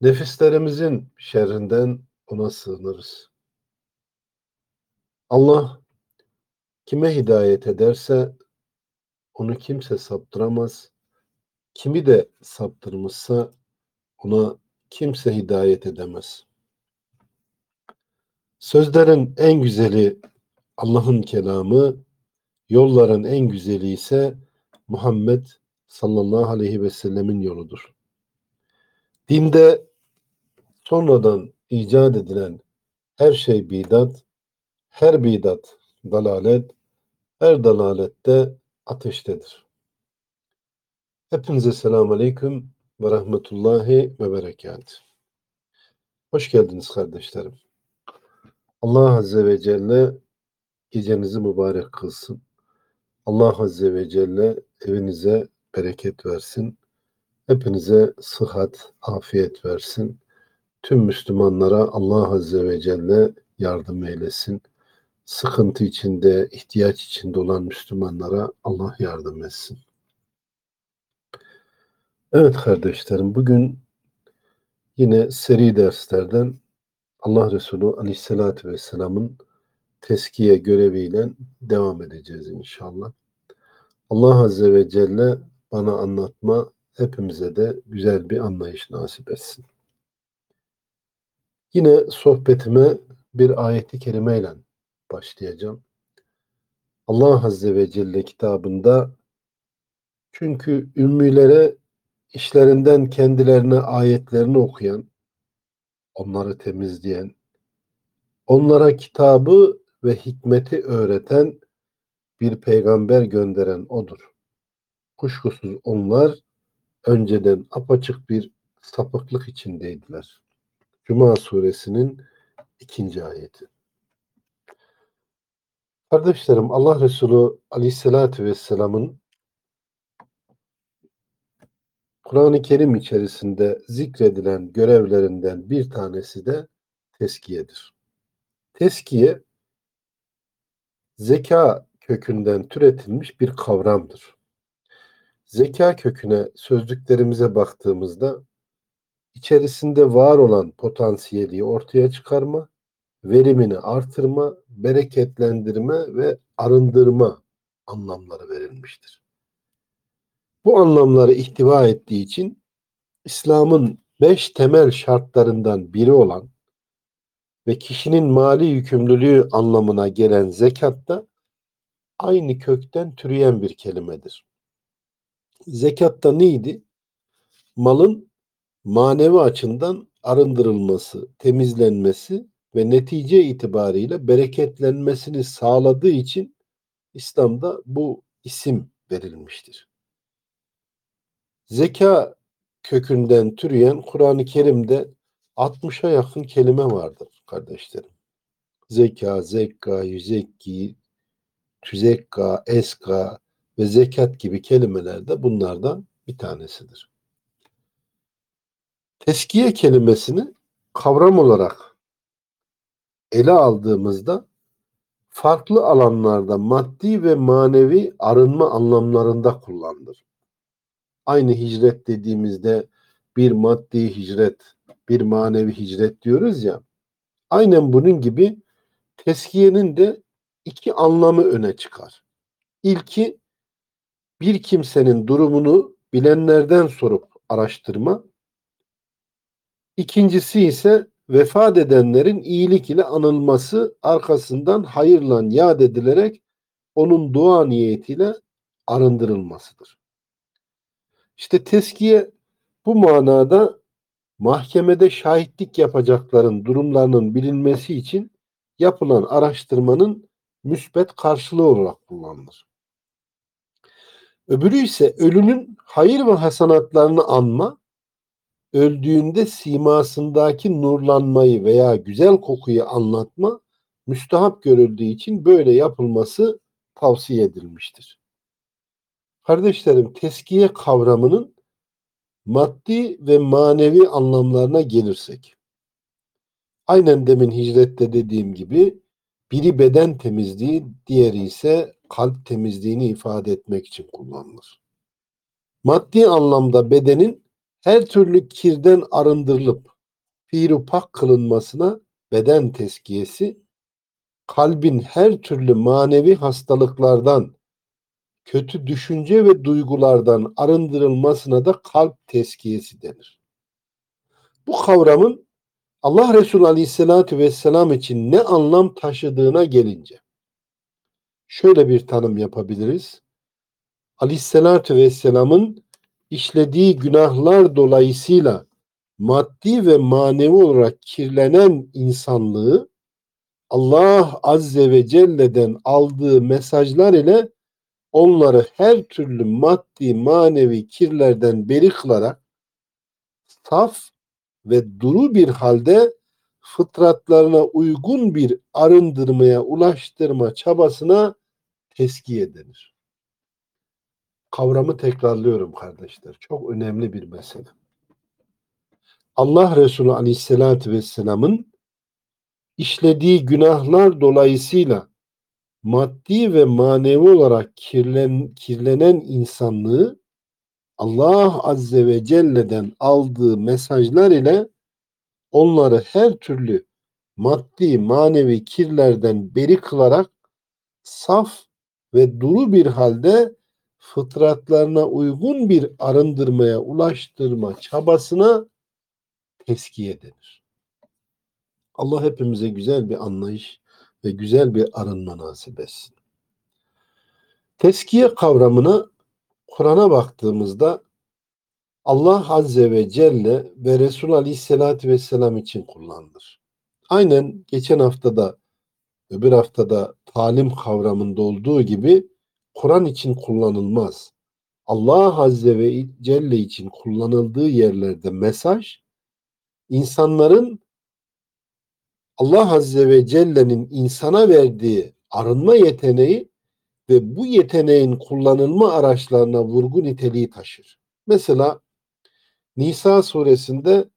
Nefislerimizin şerrinden ona sığınırız. Allah kime hidayet ederse onu kimse saptıramaz. Kimi de saptırmışsa ona kimse hidayet edemez. Sözlerin en güzeli Allah'ın kelamı, yolların en güzeli ise Muhammed sallallahu aleyhi ve sellemin yoludur. Dinde sonradan icat edilen her şey bidat, her bidat dalalet, her dalalette ateştedir. Hepinize selamun aleyküm ve rahmetullahi ve berekat. Hoş geldiniz kardeşlerim. Allah Azze ve Celle gecenizi mübarek kılsın. Allah Azze ve Celle evinize bereket versin. Hepinize sıhhat, afiyet versin. Tüm Müslümanlara Allah Azze ve Celle yardım eylesin. Sıkıntı içinde, ihtiyaç içinde olan Müslümanlara Allah yardım etsin. Evet kardeşlerim, bugün yine seri derslerden Allah Resulü Aleyhisselatü Vesselam'ın teskiye göreviyle devam edeceğiz inşallah. Allah Azze ve Celle bana anlatma, hepimize de güzel bir anlayış nasip etsin. Yine sohbetime bir ayeti kerimeyle başlayacağım. Allah Azze ve Celle kitabında çünkü ümmilere işlerinden kendilerine ayetlerini okuyan, onları temizleyen, onlara kitabı ve hikmeti öğreten bir peygamber gönderen odur. Kuşkusuz onlar önceden apaçık bir sapıklık içindeydiler. Cuma suresinin ikinci ayeti. Kardeşlerim Allah Resulü Aleyhisselatü Vesselam'ın Kur'an-ı Kerim içerisinde zikredilen görevlerinden bir tanesi de teskiyedir. Teskiye zeka kökünden türetilmiş bir kavramdır. Zeka köküne sözlüklerimize baktığımızda içerisinde var olan potansiyeli ortaya çıkarma, verimini artırma, bereketlendirme ve arındırma anlamları verilmiştir. Bu anlamları ihtiva ettiği için İslam'ın beş temel şartlarından biri olan ve kişinin mali yükümlülüğü anlamına gelen zekat da aynı kökten türeyen bir kelimedir. Zekatta neydi? Malın manevi açından arındırılması, temizlenmesi ve netice itibariyle bereketlenmesini sağladığı için İslam'da bu isim verilmiştir. Zeka kökünden türeyen Kur'an-ı Kerim'de 60'a yakın kelime vardır kardeşlerim. Zeka, zekka, yüzekki, tüzekka, eska ve zekat gibi kelimeler de bunlardan bir tanesidir. Teskiye kelimesini kavram olarak ele aldığımızda farklı alanlarda maddi ve manevi arınma anlamlarında kullanılır. Aynı hicret dediğimizde bir maddi hicret, bir manevi hicret diyoruz ya. Aynen bunun gibi teskiyenin de iki anlamı öne çıkar. İlki bir kimsenin durumunu bilenlerden sorup araştırma. İkincisi ise vefat edenlerin iyilik ile anılması arkasından hayırla yad edilerek onun dua niyetiyle arındırılmasıdır. İşte teskiye bu manada mahkemede şahitlik yapacakların durumlarının bilinmesi için yapılan araştırmanın müsbet karşılığı olarak kullanılır. Öbürü ise ölünün hayır ve hasanatlarını anma, öldüğünde simasındaki nurlanmayı veya güzel kokuyu anlatma müstahap görüldüğü için böyle yapılması tavsiye edilmiştir. Kardeşlerim teskiye kavramının maddi ve manevi anlamlarına gelirsek. Aynen demin hicrette dediğim gibi biri beden temizliği, diğeri ise kalp temizliğini ifade etmek için kullanılır. Maddi anlamda bedenin her türlü kirden arındırılıp fiilu pak kılınmasına beden teskiyesi, kalbin her türlü manevi hastalıklardan, kötü düşünce ve duygulardan arındırılmasına da kalp teskiyesi denir. Bu kavramın Allah Resulü Aleyhisselatü Vesselam için ne anlam taşıdığına gelince şöyle bir tanım yapabiliriz. Aleyhisselatü Vesselam'ın işlediği günahlar dolayısıyla maddi ve manevi olarak kirlenen insanlığı Allah Azze ve Celle'den aldığı mesajlar ile onları her türlü maddi manevi kirlerden beri kılarak saf ve duru bir halde fıtratlarına uygun bir arındırmaya ulaştırma çabasına teskiye denir. Kavramı tekrarlıyorum kardeşler. Çok önemli bir mesele. Allah Resulü Aleyhisselatü Vesselam'ın işlediği günahlar dolayısıyla maddi ve manevi olarak kirlen, kirlenen insanlığı Allah Azze ve Celle'den aldığı mesajlar ile onları her türlü maddi manevi kirlerden beri kılarak saf ve duru bir halde fıtratlarına uygun bir arındırmaya ulaştırma çabasına teskiye denir. Allah hepimize güzel bir anlayış ve güzel bir arınma nasip etsin. Teskiye kavramına Kur'an'a baktığımızda Allah Azze ve Celle ve Resul Aleyhisselatü Vesselam için kullanılır. Aynen geçen haftada öbür haftada talim kavramında olduğu gibi Kur'an için kullanılmaz. Allah Azze ve Celle için kullanıldığı yerlerde mesaj insanların Allah Azze ve Celle'nin insana verdiği arınma yeteneği ve bu yeteneğin kullanılma araçlarına vurgu niteliği taşır. Mesela Nisa suresinde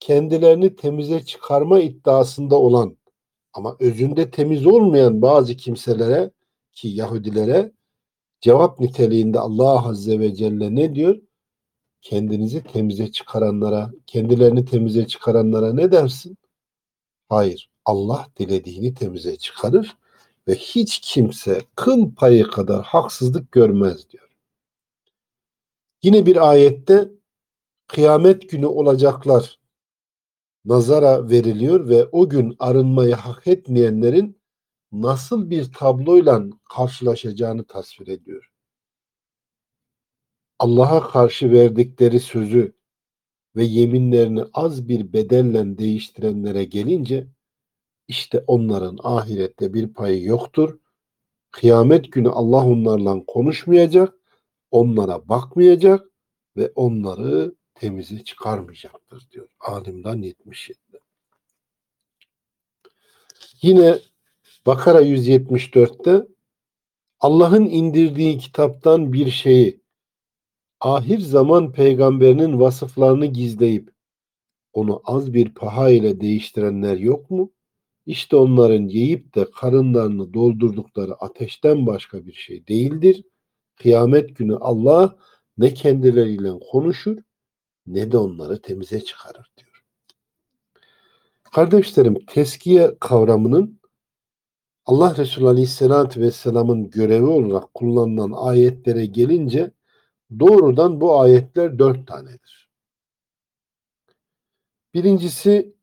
kendilerini temize çıkarma iddiasında olan ama özünde temiz olmayan bazı kimselere ki Yahudilere cevap niteliğinde Allah Azze ve Celle ne diyor? Kendinizi temize çıkaranlara, kendilerini temize çıkaranlara ne dersin? Hayır. Allah dilediğini temize çıkarır ve hiç kimse kıl payı kadar haksızlık görmez diyor. Yine bir ayette kıyamet günü olacaklar nazara veriliyor ve o gün arınmayı hak etmeyenlerin nasıl bir tabloyla karşılaşacağını tasvir ediyor. Allah'a karşı verdikleri sözü ve yeminlerini az bir bedelle değiştirenlere gelince işte onların ahirette bir payı yoktur. Kıyamet günü Allah onlarla konuşmayacak, onlara bakmayacak ve onları temize çıkarmayacaktır diyor. Alimdan 77'de. Yine Bakara 174'te Allah'ın indirdiği kitaptan bir şeyi ahir zaman peygamberinin vasıflarını gizleyip onu az bir paha ile değiştirenler yok mu? İşte onların yiyip de karınlarını doldurdukları ateşten başka bir şey değildir. Kıyamet günü Allah ne kendileriyle konuşur ne de onları temize çıkarır diyor. Kardeşlerim teskiye kavramının Allah Resulü Aleyhisselatü Vesselam'ın görevi olarak kullanılan ayetlere gelince doğrudan bu ayetler dört tanedir. Birincisi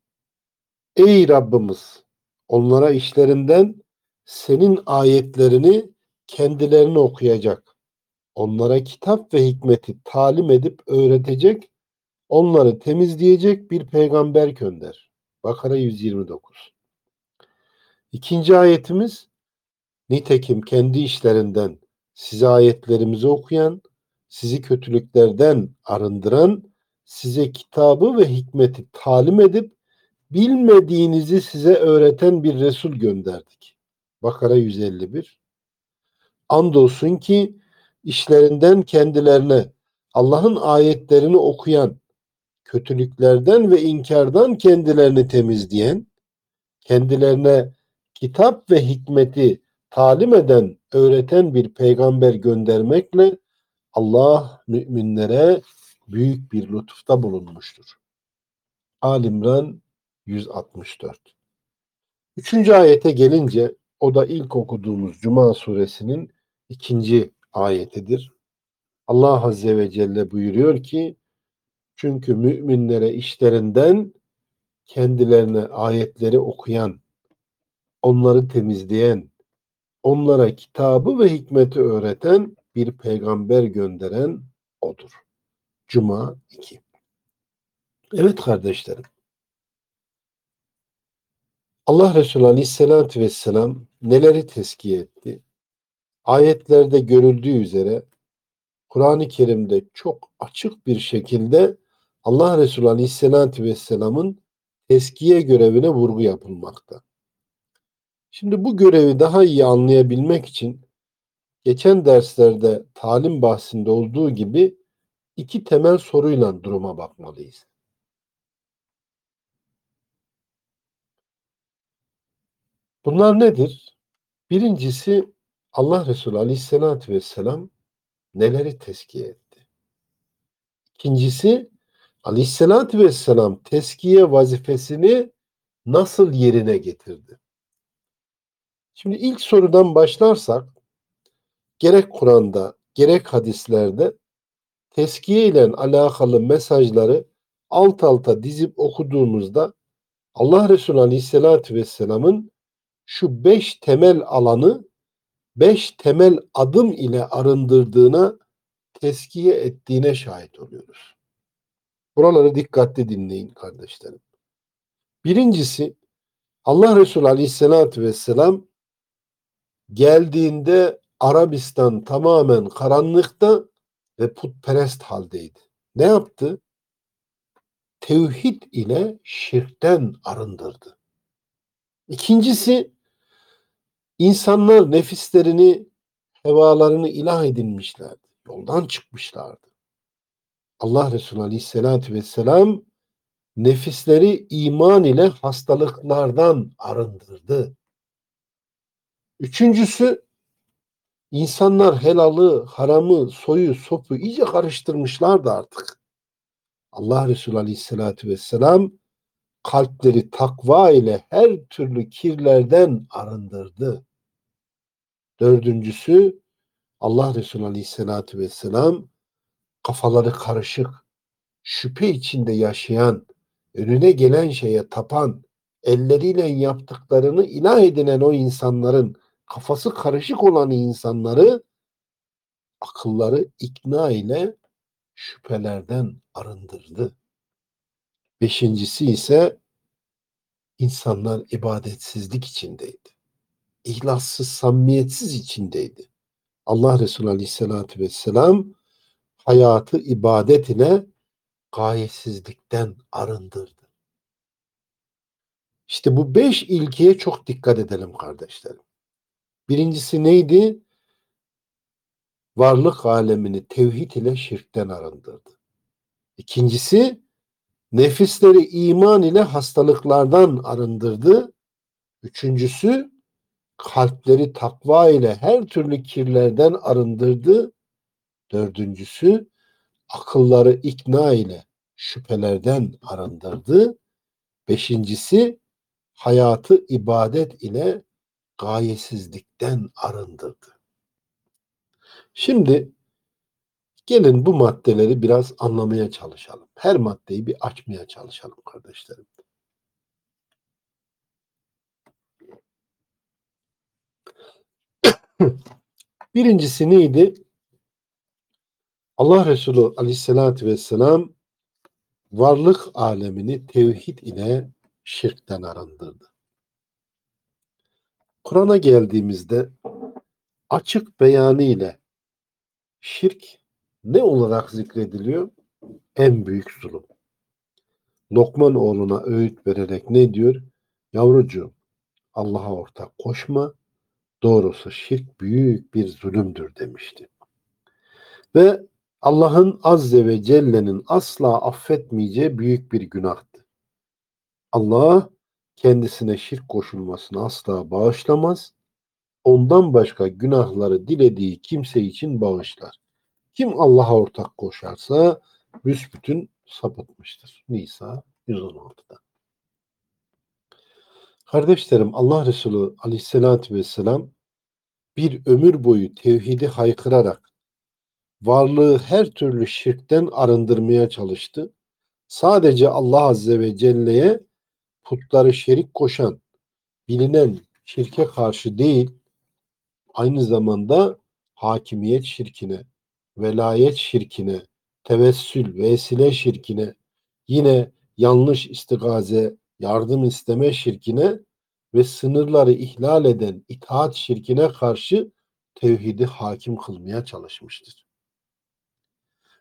Ey Rabbimiz onlara işlerinden senin ayetlerini kendilerini okuyacak. Onlara kitap ve hikmeti talim edip öğretecek, onları temizleyecek bir peygamber gönder. Bakara 129. İkinci ayetimiz Nitekim kendi işlerinden size ayetlerimizi okuyan, sizi kötülüklerden arındıran, size kitabı ve hikmeti talim edip bilmediğinizi size öğreten bir Resul gönderdik. Bakara 151. Andolsun ki işlerinden kendilerine Allah'ın ayetlerini okuyan, kötülüklerden ve inkardan kendilerini temizleyen, kendilerine kitap ve hikmeti talim eden, öğreten bir peygamber göndermekle Allah müminlere büyük bir lütufta bulunmuştur. Alimran 164. Üçüncü ayete gelince o da ilk okuduğumuz Cuma suresinin ikinci ayetidir. Allah Azze ve Celle buyuruyor ki çünkü müminlere işlerinden kendilerine ayetleri okuyan, onları temizleyen, onlara kitabı ve hikmeti öğreten bir peygamber gönderen odur. Cuma 2. Evet kardeşlerim. Allah Resulü Aleyhisselatü Vesselam neleri tezkiye etti? Ayetlerde görüldüğü üzere Kur'an-ı Kerim'de çok açık bir şekilde Allah Resulü Aleyhisselatü Vesselam'ın teskiye görevine vurgu yapılmakta. Şimdi bu görevi daha iyi anlayabilmek için geçen derslerde talim bahsinde olduğu gibi iki temel soruyla duruma bakmalıyız. Bunlar nedir? Birincisi Allah Resulü Aleyhisselatü Vesselam neleri teskiye etti? İkincisi Aleyhisselatü Vesselam teskiye vazifesini nasıl yerine getirdi? Şimdi ilk sorudan başlarsak gerek Kur'an'da gerek hadislerde teskiye ile alakalı mesajları alt alta dizip okuduğumuzda Allah Resulü Aleyhisselatü Vesselam'ın şu beş temel alanı beş temel adım ile arındırdığına teskiye ettiğine şahit oluyoruz. Buraları dikkatli dinleyin kardeşlerim. Birincisi Allah Resulü Aleyhisselatü Vesselam geldiğinde Arabistan tamamen karanlıkta ve putperest haldeydi. Ne yaptı? Tevhid ile şirkten arındırdı. İkincisi insanlar nefislerini, hevalarını ilah edinmişlerdi. Yoldan çıkmışlardı. Allah Resulü Aleyhisselatü Vesselam nefisleri iman ile hastalıklardan arındırdı. Üçüncüsü insanlar helalı, haramı, soyu, sopu iyice karıştırmışlardı artık. Allah Resulü Aleyhisselatü Vesselam kalpleri takva ile her türlü kirlerden arındırdı. Dördüncüsü Allah Resulü Aleyhisselatü Vesselam kafaları karışık, şüphe içinde yaşayan, önüne gelen şeye tapan, elleriyle yaptıklarını ilah edinen o insanların, kafası karışık olan insanları akılları ikna ile şüphelerden arındırdı. Beşincisi ise insanlar ibadetsizlik içindeydi. İhlassız, samimiyetsiz içindeydi. Allah Resulü Aleyhisselatü Vesselam hayatı ibadet ile gayesizlikten arındırdı. İşte bu beş ilkeye çok dikkat edelim kardeşlerim. Birincisi neydi? Varlık alemini tevhid ile şirkten arındırdı. İkincisi nefisleri iman ile hastalıklardan arındırdı. Üçüncüsü kalpleri takva ile her türlü kirlerden arındırdı. Dördüncüsü akılları ikna ile şüphelerden arındırdı. Beşincisi hayatı ibadet ile gayesizlikten arındırdı. Şimdi gelin bu maddeleri biraz anlamaya çalışalım. Her maddeyi bir açmaya çalışalım kardeşlerim. Birincisi neydi? Allah Resulü aleyhissalatü vesselam varlık alemini tevhid ile şirkten arındırdı. Kur'an'a geldiğimizde açık beyanı şirk ne olarak zikrediliyor? En büyük zulüm. Lokman oğluna öğüt vererek ne diyor? Yavrucuğum Allah'a ortak koşma. Doğrusu şirk büyük bir zulümdür demişti. Ve Allah'ın Azze ve Celle'nin asla affetmeyeceği büyük bir günahtı. Allah kendisine şirk koşulmasını asla bağışlamaz. Ondan başka günahları dilediği kimse için bağışlar. Kim Allah'a ortak koşarsa büsbütün sapıtmıştır. Nisa 116'da. Kardeşlerim Allah Resulü aleyhissalatü vesselam bir ömür boyu tevhidi haykırarak varlığı her türlü şirkten arındırmaya çalıştı. Sadece Allah Azze ve Celle'ye putları şerik koşan, bilinen şirke karşı değil, aynı zamanda hakimiyet şirkine, velayet şirkine, tevessül, vesile şirkine, yine yanlış istigaze, yardım isteme şirkine ve sınırları ihlal eden itaat şirkine karşı tevhidi hakim kılmaya çalışmıştır.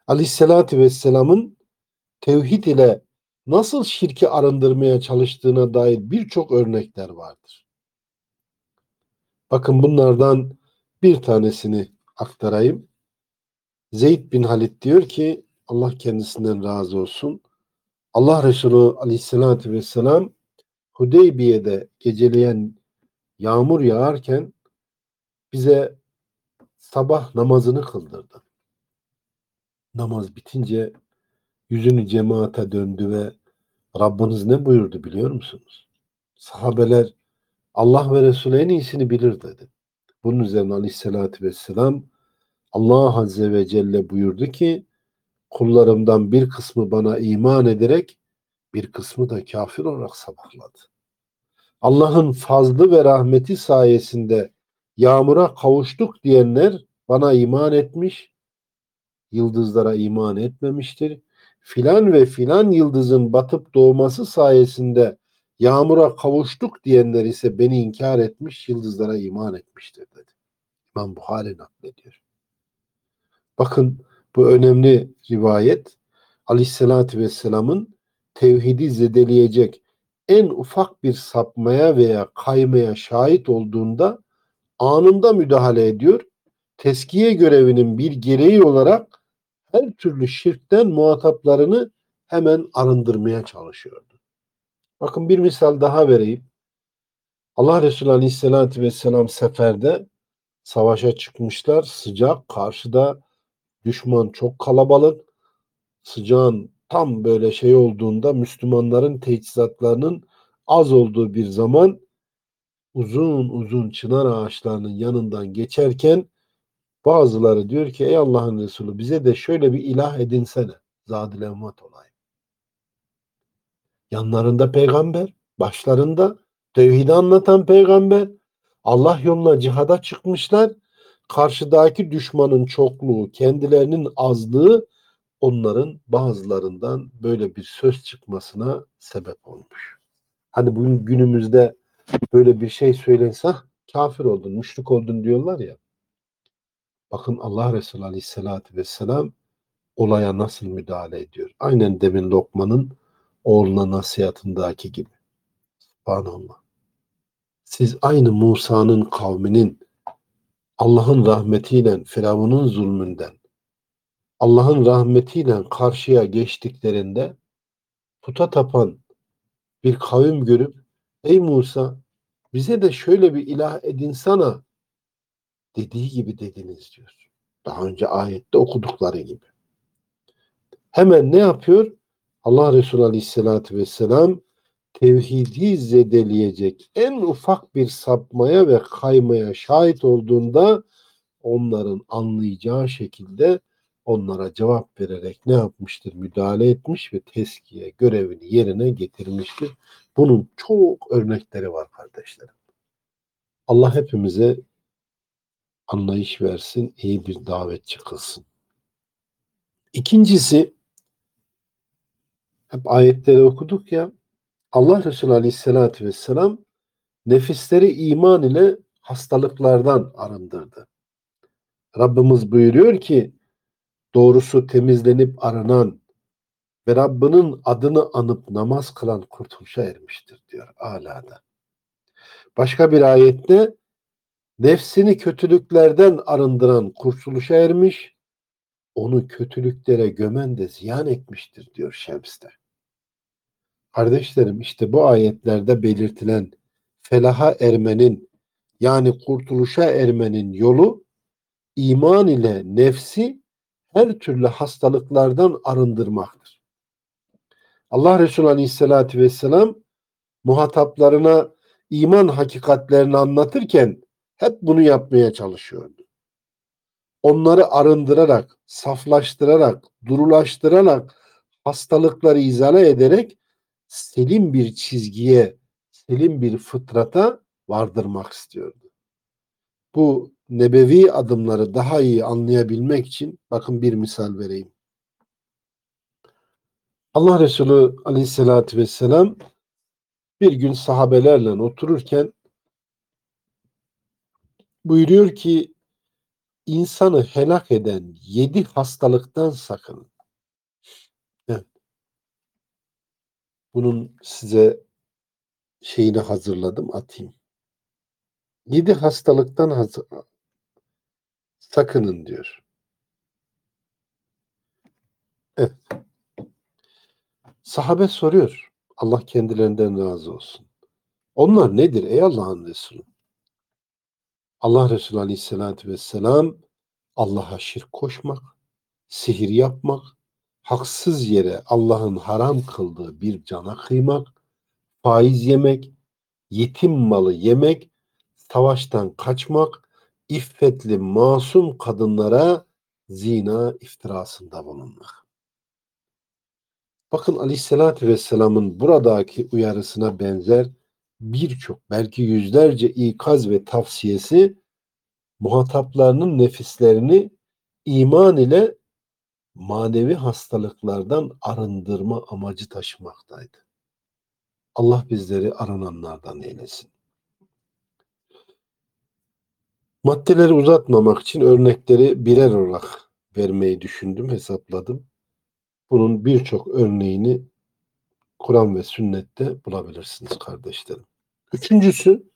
Aleyhisselatü Vesselam'ın tevhid ile nasıl şirki arındırmaya çalıştığına dair birçok örnekler vardır. Bakın bunlardan bir tanesini aktarayım. Zeyd bin Halid diyor ki Allah kendisinden razı olsun. Allah Resulü aleyhissalatü vesselam Hudeybiye'de geceleyen yağmur yağarken bize sabah namazını kıldırdı. Namaz bitince yüzünü cemaate döndü ve Rabbiniz ne buyurdu biliyor musunuz? Sahabeler Allah ve Resulü en iyisini bilir dedi. Bunun üzerine aleyhissalatü vesselam Allah Azze ve Celle buyurdu ki kullarımdan bir kısmı bana iman ederek bir kısmı da kafir olarak sabahladı. Allah'ın fazlı ve rahmeti sayesinde yağmura kavuştuk diyenler bana iman etmiş, yıldızlara iman etmemiştir. Filan ve filan yıldızın batıp doğması sayesinde yağmura kavuştuk diyenler ise beni inkar etmiş, yıldızlara iman etmiştir dedi. İmam Buhari naklediyor. Bakın bu önemli rivayet Aleyhisselatü Vesselam'ın tevhidi zedeleyecek en ufak bir sapmaya veya kaymaya şahit olduğunda anında müdahale ediyor. Teskiye görevinin bir gereği olarak her türlü şirkten muhataplarını hemen arındırmaya çalışıyordu. Bakın bir misal daha vereyim. Allah Resulü Aleyhisselatü Vesselam seferde savaşa çıkmışlar. Sıcak, karşıda düşman çok kalabalık. Sıcağın tam böyle şey olduğunda Müslümanların teçhizatlarının az olduğu bir zaman uzun uzun çınar ağaçlarının yanından geçerken bazıları diyor ki ey Allah'ın Resulü bize de şöyle bir ilah edinsene. Emmat olayım. Yanlarında peygamber, başlarında tevhidi anlatan peygamber, Allah yoluna cihada çıkmışlar. Karşıdaki düşmanın çokluğu, kendilerinin azlığı onların bazılarından böyle bir söz çıkmasına sebep olmuş. Hani bugün günümüzde böyle bir şey söylense kafir oldun, müşrik oldun diyorlar ya. Bakın Allah Resulü Aleyhisselatü Vesselam olaya nasıl müdahale ediyor. Aynen demin Lokman'ın oğluna nasihatındaki gibi. Subhanallah. Siz aynı Musa'nın kavminin Allah'ın rahmetiyle Firavun'un zulmünden Allah'ın rahmetiyle karşıya geçtiklerinde puta tapan bir kavim görüp ey Musa bize de şöyle bir ilah edinsana dediği gibi dediniz diyor. Daha önce ayette okudukları gibi. Hemen ne yapıyor? Allah Resulü Aleyhisselatü Vesselam tevhidi zedeleyecek en ufak bir sapmaya ve kaymaya şahit olduğunda onların anlayacağı şekilde onlara cevap vererek ne yapmıştır? Müdahale etmiş ve teskiye görevini yerine getirmiştir. Bunun çok örnekleri var kardeşlerim. Allah hepimize anlayış versin, iyi bir davetçi kılsın. İkincisi, hep ayetleri okuduk ya, Allah Resulü Aleyhisselatü Vesselam nefisleri iman ile hastalıklardan arındırdı. Rabbimiz buyuruyor ki doğrusu temizlenip aranan ve Rabbinin adını anıp namaz kılan kurtuluşa ermiştir diyor Ala'da. Başka bir ayette nefsini kötülüklerden arındıran kurtuluşa ermiş, onu kötülüklere gömen de ziyan etmiştir diyor Şems'te. Kardeşlerim işte bu ayetlerde belirtilen felaha ermenin yani kurtuluşa ermenin yolu iman ile nefsi her türlü hastalıklardan arındırmaktır. Allah Resulü Aleyhisselatü Vesselam muhataplarına iman hakikatlerini anlatırken hep bunu yapmaya çalışıyordu. Onları arındırarak, saflaştırarak, durulaştırarak, hastalıkları izale ederek selim bir çizgiye, selim bir fıtrata vardırmak istiyordu. Bu nebevi adımları daha iyi anlayabilmek için bakın bir misal vereyim. Allah Resulü aleyhissalatü vesselam bir gün sahabelerle otururken buyuruyor ki insanı helak eden yedi hastalıktan sakının. Evet. Bunun size şeyini hazırladım atayım. Yedi hastalıktan hazır, sakının diyor. Evet. Sahabe soruyor. Allah kendilerinden razı olsun. Onlar nedir ey Allah'ın Resulü? Allah Resulü Aleyhisselatü Vesselam Allah'a şirk koşmak, sihir yapmak, haksız yere Allah'ın haram kıldığı bir cana kıymak, faiz yemek, yetim malı yemek, savaştan kaçmak, iffetli masum kadınlara zina iftirasında bulunmak. Bakın Aleyhisselatü Vesselam'ın buradaki uyarısına benzer birçok belki yüzlerce ikaz ve tavsiyesi muhataplarının nefislerini iman ile manevi hastalıklardan arındırma amacı taşımaktaydı. Allah bizleri arananlardan eylesin. Maddeleri uzatmamak için örnekleri birer olarak vermeyi düşündüm, hesapladım. Bunun birçok örneğini Kur'an ve sünnette bulabilirsiniz kardeşlerim. Üçüncüsü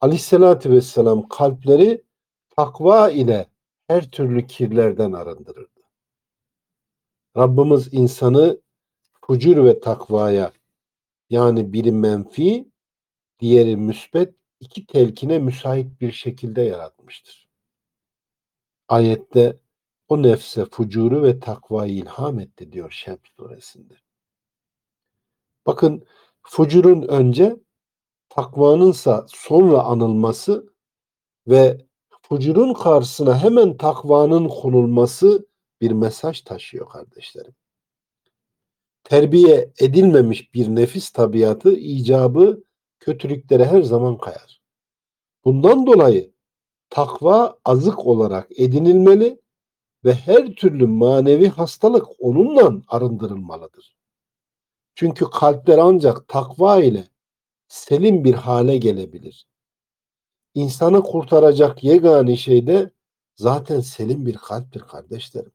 Aleyhisselatü Vesselam kalpleri takva ile her türlü kirlerden arındırırdı. Rabbimiz insanı fucur ve takvaya yani biri menfi, diğeri müsbet iki telkine müsait bir şekilde yaratmıştır. Ayette o nefse fucuru ve takvayı ilham etti diyor Şems suresinde. Bakın fucurun önce takvanınsa sonra anılması ve fucurun karşısına hemen takvanın konulması bir mesaj taşıyor kardeşlerim. Terbiye edilmemiş bir nefis tabiatı icabı kötülüklere her zaman kayar. Bundan dolayı takva azık olarak edinilmeli ve her türlü manevi hastalık onunla arındırılmalıdır. Çünkü kalpler ancak takva ile selim bir hale gelebilir. İnsanı kurtaracak yegane şey de zaten selim bir kalptir kardeşlerim.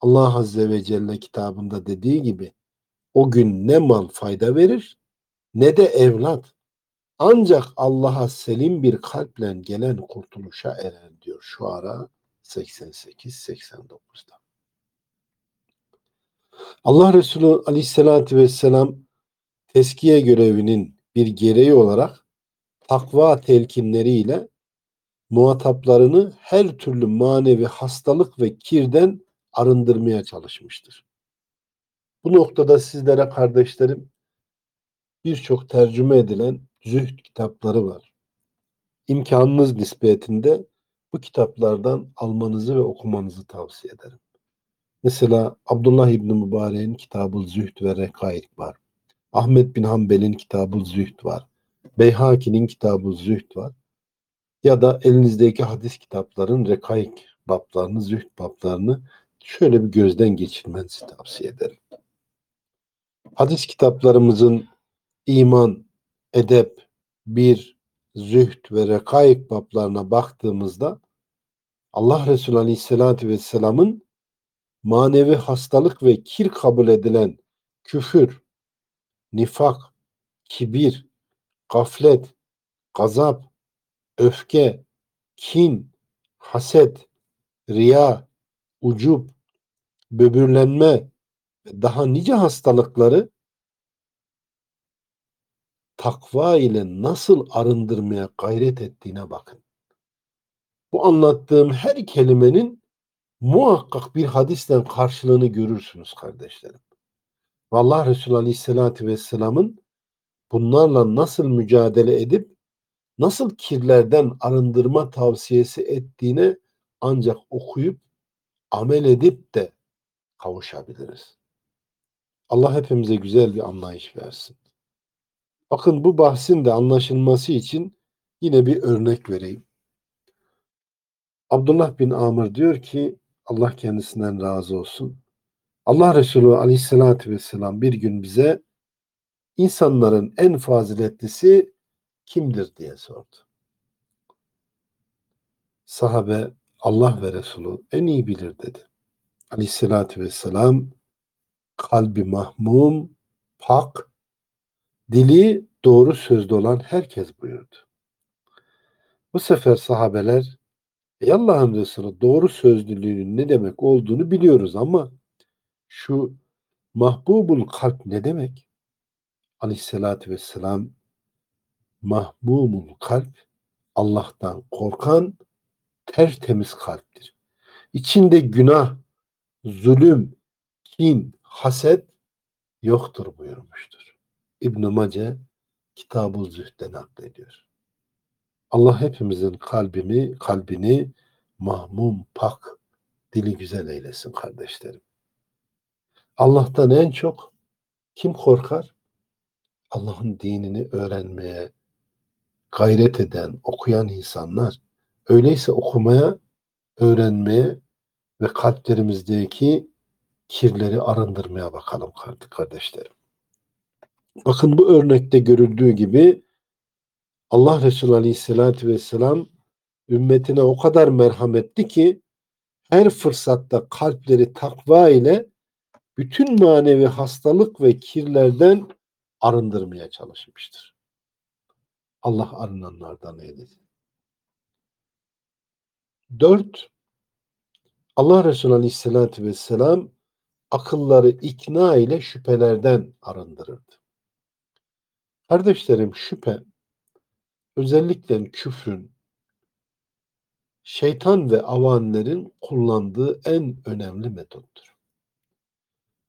Allah Azze ve Celle kitabında dediği gibi o gün ne mal fayda verir ne de evlat. Ancak Allah'a selim bir kalple gelen kurtuluşa erer diyor şu ara 88-89'da. Allah Resulü Aleyhisselatü Vesselam teskiye görevinin bir gereği olarak takva telkinleriyle muhataplarını her türlü manevi hastalık ve kirden arındırmaya çalışmıştır. Bu noktada sizlere kardeşlerim birçok tercüme edilen zühd kitapları var. İmkanınız nispetinde bu kitaplardan almanızı ve okumanızı tavsiye ederim. Mesela Abdullah İbni Mübarek'in kitabı Zühd ve Rekaik var. Ahmet bin Hanbel'in kitabı Zühd var. Beyhaki'nin kitabı Zühd var. Ya da elinizdeki hadis kitapların Rekaik bablarını, Zühd bablarını şöyle bir gözden geçirmenizi tavsiye ederim. Hadis kitaplarımızın iman, edep, bir, zühd ve rekaik bablarına baktığımızda Allah Resulü Aleyhisselatü Vesselam'ın manevi hastalık ve kir kabul edilen küfür, nifak, kibir, gaflet, gazap, öfke, kin, haset, riya, ucup, böbürlenme ve daha nice hastalıkları takva ile nasıl arındırmaya gayret ettiğine bakın. Bu anlattığım her kelimenin muhakkak bir hadisten karşılığını görürsünüz kardeşlerim. Ve Allah Resulü Aleyhisselatü Vesselam'ın bunlarla nasıl mücadele edip nasıl kirlerden arındırma tavsiyesi ettiğine ancak okuyup amel edip de kavuşabiliriz. Allah hepimize güzel bir anlayış versin. Bakın bu bahsin de anlaşılması için yine bir örnek vereyim. Abdullah bin Amr diyor ki Allah kendisinden razı olsun. Allah Resulü aleyhissalatü vesselam bir gün bize insanların en faziletlisi kimdir diye sordu. Sahabe Allah ve Resulü en iyi bilir dedi. Aleyhissalatü vesselam kalbi mahmum, pak, dili doğru sözlü olan herkes buyurdu. Bu sefer sahabeler Ey Allah'ın Resulü doğru sözlülüğünün ne demek olduğunu biliyoruz ama şu mahbubul kalp ne demek? Aleyhissalatü vesselam mahmumul kalp Allah'tan korkan tertemiz kalptir. İçinde günah, zulüm, kin, haset yoktur buyurmuştur. İbn Mace Kitab-ı Zühd'de naklediyor. Allah hepimizin kalbini, kalbini mahmum, pak, dili güzel eylesin kardeşlerim. Allah'tan en çok kim korkar? Allah'ın dinini öğrenmeye gayret eden, okuyan insanlar. Öyleyse okumaya, öğrenmeye ve kalplerimizdeki kirleri arındırmaya bakalım kardeşlerim. Bakın bu örnekte görüldüğü gibi Allah Resulü Aleyhisselatü Vesselam ümmetine o kadar merhametli ki her fırsatta kalpleri takva ile bütün manevi hastalık ve kirlerden arındırmaya çalışmıştır. Allah arınanlardan eylesin. Dört, Allah Resulü Aleyhisselatü Vesselam akılları ikna ile şüphelerden arındırırdı. Kardeşlerim şüphe özellikle küfrün, şeytan ve avanlerin kullandığı en önemli metottur.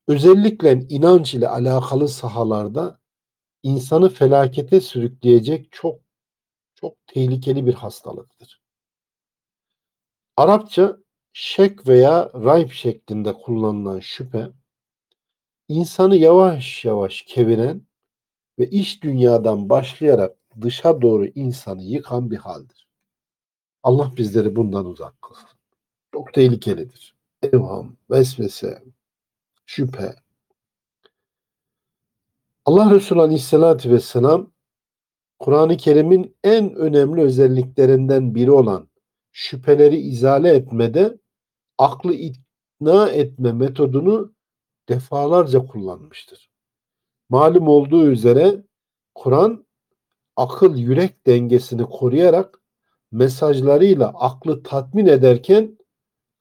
Özellikle inanç ile alakalı sahalarda insanı felakete sürükleyecek çok çok tehlikeli bir hastalıktır. Arapça şek veya rayb şeklinde kullanılan şüphe insanı yavaş yavaş keviren ve iş dünyadan başlayarak dışa doğru insanı yıkan bir haldir. Allah bizleri bundan uzak kılsın. Çok tehlikelidir. Evham, vesvese, şüphe. Allah Resulü Aleyhisselatü Vesselam Kur'an-ı Kerim'in en önemli özelliklerinden biri olan şüpheleri izale etmede aklı ikna etme metodunu defalarca kullanmıştır. Malum olduğu üzere Kur'an akıl yürek dengesini koruyarak mesajlarıyla aklı tatmin ederken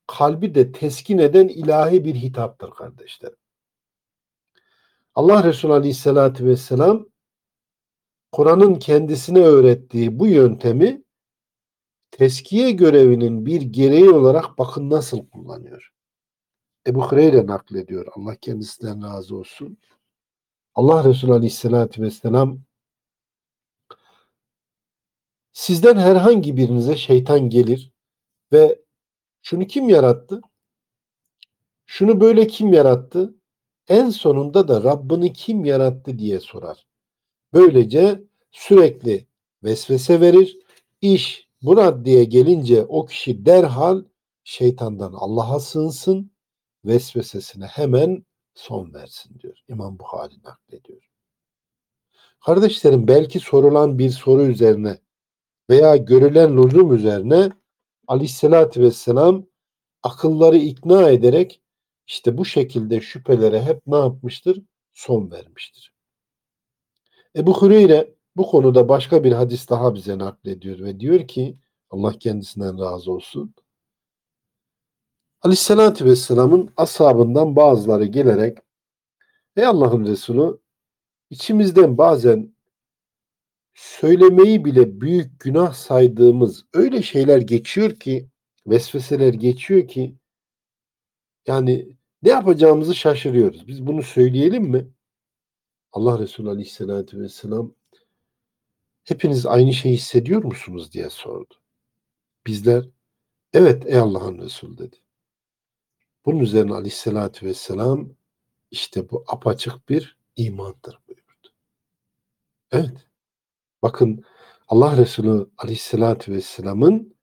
kalbi de teskin eden ilahi bir hitaptır kardeşler. Allah Resulü Aleyhisselatü Vesselam Kur'an'ın kendisine öğrettiği bu yöntemi teskiye görevinin bir gereği olarak bakın nasıl kullanıyor. Ebu Hureyre naklediyor. Allah kendisinden razı olsun. Allah Resulü Aleyhisselatü Vesselam sizden herhangi birinize şeytan gelir ve şunu kim yarattı? Şunu böyle kim yarattı? En sonunda da Rabbini kim yarattı diye sorar. Böylece sürekli vesvese verir. İş bu raddeye gelince o kişi derhal şeytandan Allah'a sığınsın, vesvesesine hemen son versin diyor. İmam Buhari naklediyor. Kardeşlerim belki sorulan bir soru üzerine veya görülen lüzum üzerine aleyhissalatü vesselam akılları ikna ederek işte bu şekilde şüphelere hep ne yapmıştır? Son vermiştir. Ebu Hureyre bu konuda başka bir hadis daha bize naklediyor ve diyor ki Allah kendisinden razı olsun. Aleyhissalatü Vesselam'ın ashabından bazıları gelerek Ey Allah'ın Resulü içimizden bazen söylemeyi bile büyük günah saydığımız öyle şeyler geçiyor ki vesveseler geçiyor ki yani ne yapacağımızı şaşırıyoruz. Biz bunu söyleyelim mi? Allah Resulü Aleyhisselatü Vesselam hepiniz aynı şeyi hissediyor musunuz diye sordu. Bizler evet ey Allah'ın Resulü dedi. Bunun üzerine Aleyhisselatü Vesselam işte bu apaçık bir imandır buyurdu. Evet. Bakın Allah Resulü Aleyhisselatü Vesselam'ın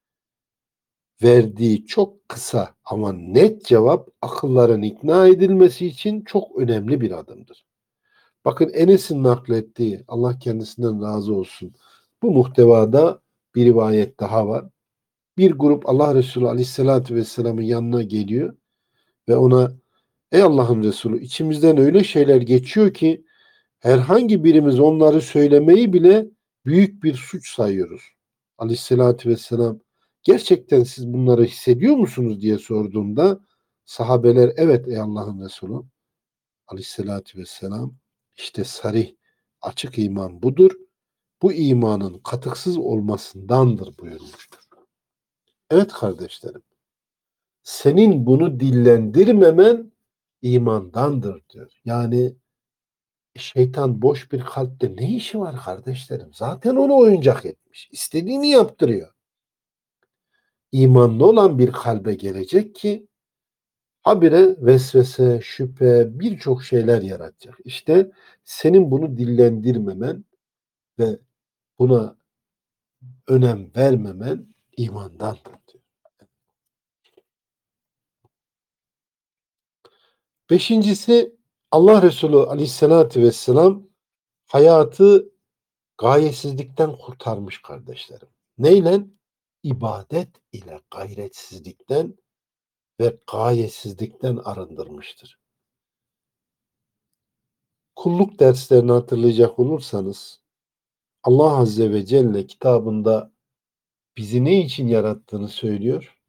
verdiği çok kısa ama net cevap akılların ikna edilmesi için çok önemli bir adımdır. Bakın Enes'in naklettiği Allah kendisinden razı olsun. Bu muhtevada bir rivayet daha var. Bir grup Allah Resulü Aleyhisselatü Vesselam'ın yanına geliyor ve ona ey Allah'ın Resulü içimizden öyle şeyler geçiyor ki herhangi birimiz onları söylemeyi bile büyük bir suç sayıyoruz. Aleyhisselatü Vesselam gerçekten siz bunları hissediyor musunuz diye sorduğunda sahabeler evet ey Allah'ın Resulü Aleyhisselatü Vesselam işte sarih açık iman budur. Bu imanın katıksız olmasındandır buyurmuştur. Evet kardeşlerim. Senin bunu dillendirmemen imandandır diyor. Yani şeytan boş bir kalpte ne işi var kardeşlerim? Zaten onu oyuncak etmiş. İstediğini yaptırıyor. İmanlı olan bir kalbe gelecek ki habire vesvese, şüphe, birçok şeyler yaratacak. İşte senin bunu dillendirmemen ve buna önem vermemen diyor. Beşincisi Allah Resulü Aleyhisselatü Vesselam hayatı gayesizlikten kurtarmış kardeşlerim. Neyle? İbadet ile gayretsizlikten ve gayesizlikten arındırmıştır. Kulluk derslerini hatırlayacak olursanız Allah Azze ve Celle kitabında bizi ne için yarattığını söylüyor.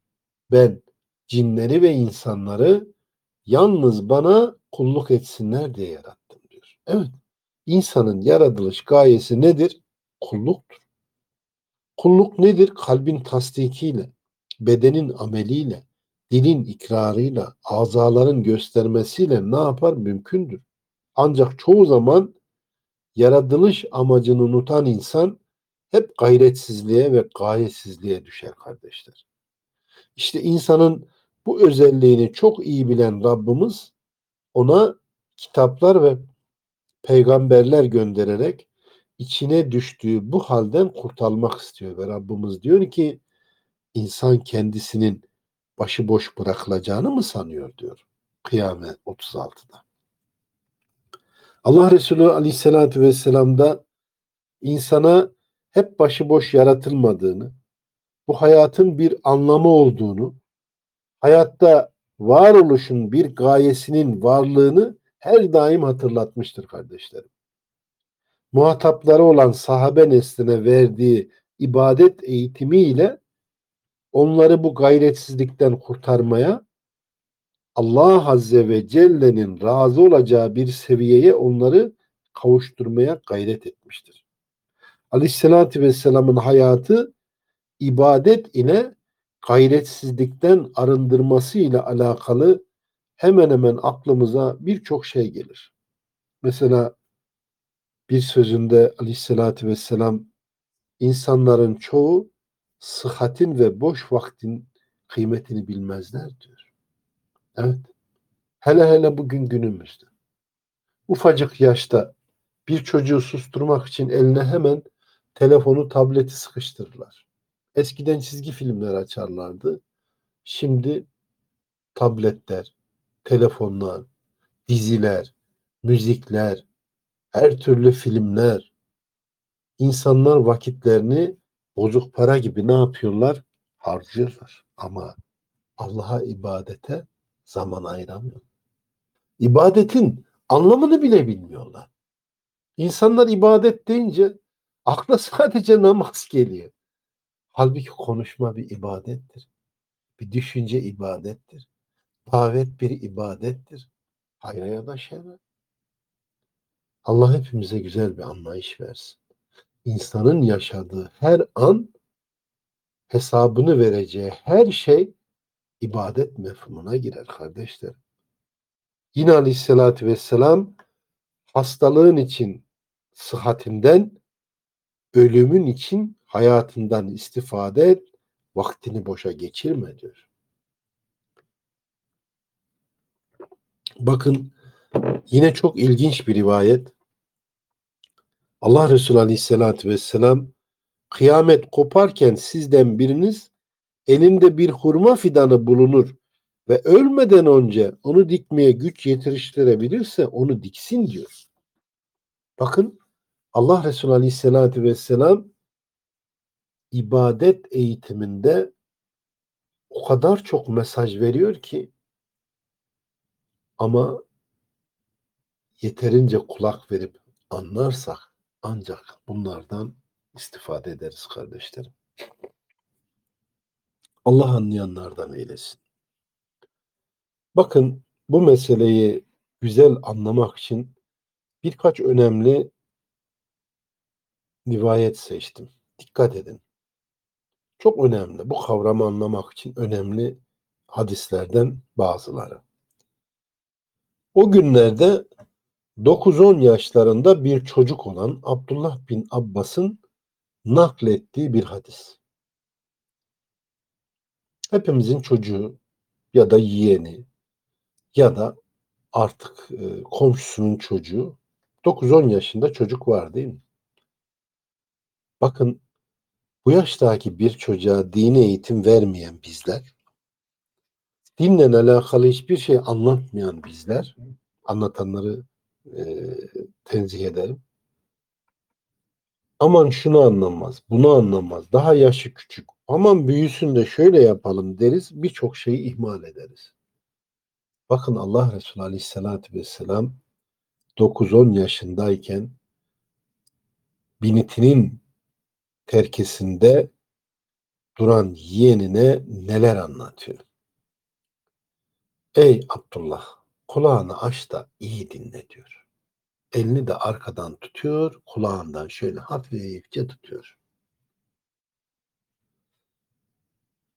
Ben cinleri ve insanları yalnız bana kulluk etsinler diye yarattım diyor. Evet. İnsanın yaratılış gayesi nedir? Kulluktur. Kulluk nedir? Kalbin tasdikiyle, bedenin ameliyle, dilin ikrarıyla, azaların göstermesiyle ne yapar? Mümkündür. Ancak çoğu zaman yaratılış amacını unutan insan hep gayretsizliğe ve gayetsizliğe düşer kardeşler. İşte insanın bu özelliğini çok iyi bilen Rabbimiz ona kitaplar ve peygamberler göndererek içine düştüğü bu halden kurtarmak istiyor ve Rabbimiz diyor ki insan kendisinin başıboş bırakılacağını mı sanıyor diyor. Kıyamet 36'da. Allah Resulü Aleyhisselatü Vesselam'da insana hep başıboş yaratılmadığını, bu hayatın bir anlamı olduğunu, hayatta varoluşun bir gayesinin varlığını her daim hatırlatmıştır kardeşlerim. Muhatapları olan sahabe nesline verdiği ibadet eğitimiyle onları bu gayretsizlikten kurtarmaya Allah Azze ve Celle'nin razı olacağı bir seviyeye onları kavuşturmaya gayret etmiştir. Aleyhisselatü Vesselam'ın hayatı ibadet ile gayretsizlikten arındırması ile alakalı hemen hemen aklımıza birçok şey gelir. Mesela bir sözünde Aleyhisselatü Vesselam insanların çoğu sıhhatin ve boş vaktin kıymetini bilmezler diyor. Evet. Hele hele bugün günümüzde. Ufacık yaşta bir çocuğu susturmak için eline hemen telefonu, tableti sıkıştırırlar. Eskiden çizgi filmler açarlardı. Şimdi tabletler, telefonlar, diziler, müzikler, her türlü filmler, insanlar vakitlerini bozuk para gibi ne yapıyorlar? Harcıyorlar. Ama Allah'a ibadete zaman ayıramıyor. İbadetin anlamını bile bilmiyorlar. İnsanlar ibadet deyince akla sadece namaz geliyor. Halbuki konuşma bir ibadettir. Bir düşünce ibadettir. Davet bir ibadettir. Hayra ya da şerre. Allah hepimize güzel bir anlayış versin. İnsanın yaşadığı her an hesabını vereceği her şey ibadet mefhumuna girer kardeşler. Yine aleyhissalatü vesselam hastalığın için sıhhatinden, ölümün için hayatından istifade et, vaktini boşa geçirme diyor. Bakın yine çok ilginç bir rivayet. Allah Resulü Aleyhisselatü Vesselam kıyamet koparken sizden biriniz elinde bir hurma fidanı bulunur ve ölmeden önce onu dikmeye güç yetiştirebilirse onu diksin diyor. Bakın Allah Resulü Aleyhisselatü Vesselam ibadet eğitiminde o kadar çok mesaj veriyor ki ama yeterince kulak verip anlarsak ancak bunlardan istifade ederiz kardeşlerim. Allah anlayanlardan eylesin. Bakın bu meseleyi güzel anlamak için birkaç önemli rivayet seçtim. Dikkat edin. Çok önemli. Bu kavramı anlamak için önemli hadislerden bazıları. O günlerde 9-10 yaşlarında bir çocuk olan Abdullah bin Abbas'ın naklettiği bir hadis. Hepimizin çocuğu ya da yeğeni ya da artık e, komşusunun çocuğu 9-10 yaşında çocuk var değil mi? Bakın bu yaştaki bir çocuğa dini eğitim vermeyen bizler, dinle alakalı hiçbir şey anlatmayan bizler, anlatanları e, tenzih ederim. Aman şunu anlamaz, bunu anlamaz, daha yaşı küçük, aman büyüsün de şöyle yapalım deriz, birçok şeyi ihmal ederiz. Bakın Allah Resulü Aleyhisselatü Vesselam 9-10 yaşındayken binitinin terkesinde duran yeğenine neler anlatıyor. Ey Abdullah kulağını aç da iyi dinle diyor. Elini de arkadan tutuyor, kulağından şöyle hafifçe tutuyor.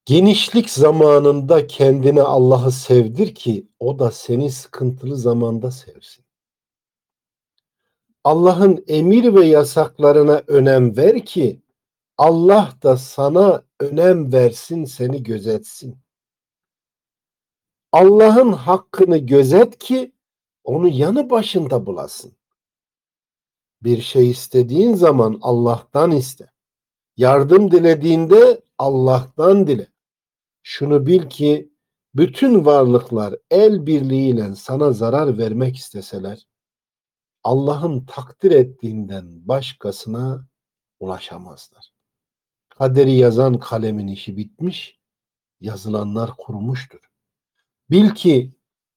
Genişlik zamanında kendine Allah'ı sevdir ki o da seni sıkıntılı zamanda sevsin. Allah'ın emir ve yasaklarına önem ver ki Allah da sana önem versin, seni gözetsin. Allah'ın hakkını gözet ki onu yanı başında bulasın. Bir şey istediğin zaman Allah'tan iste. Yardım dilediğinde Allah'tan dile. Şunu bil ki bütün varlıklar el birliğiyle sana zarar vermek isteseler Allah'ın takdir ettiğinden başkasına ulaşamazlar. Kaderi yazan kalemin işi bitmiş, yazılanlar kurumuştur. Bil ki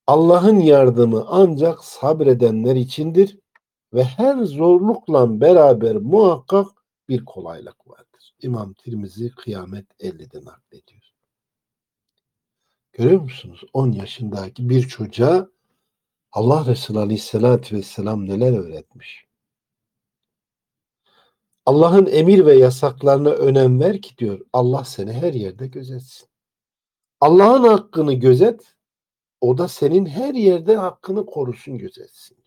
Allah'ın yardımı ancak sabredenler içindir ve her zorlukla beraber muhakkak bir kolaylık vardır. İmam Tirmizi Kıyamet 50'de naklediyor. Görüyor musunuz? 10 yaşındaki bir çocuğa Allah Resulü Aleyhisselatü Vesselam neler öğretmiş? Allah'ın emir ve yasaklarına önem ver ki diyor Allah seni her yerde gözetsin. Allah'ın hakkını gözet, o da senin her yerde hakkını korusun, gözetsin.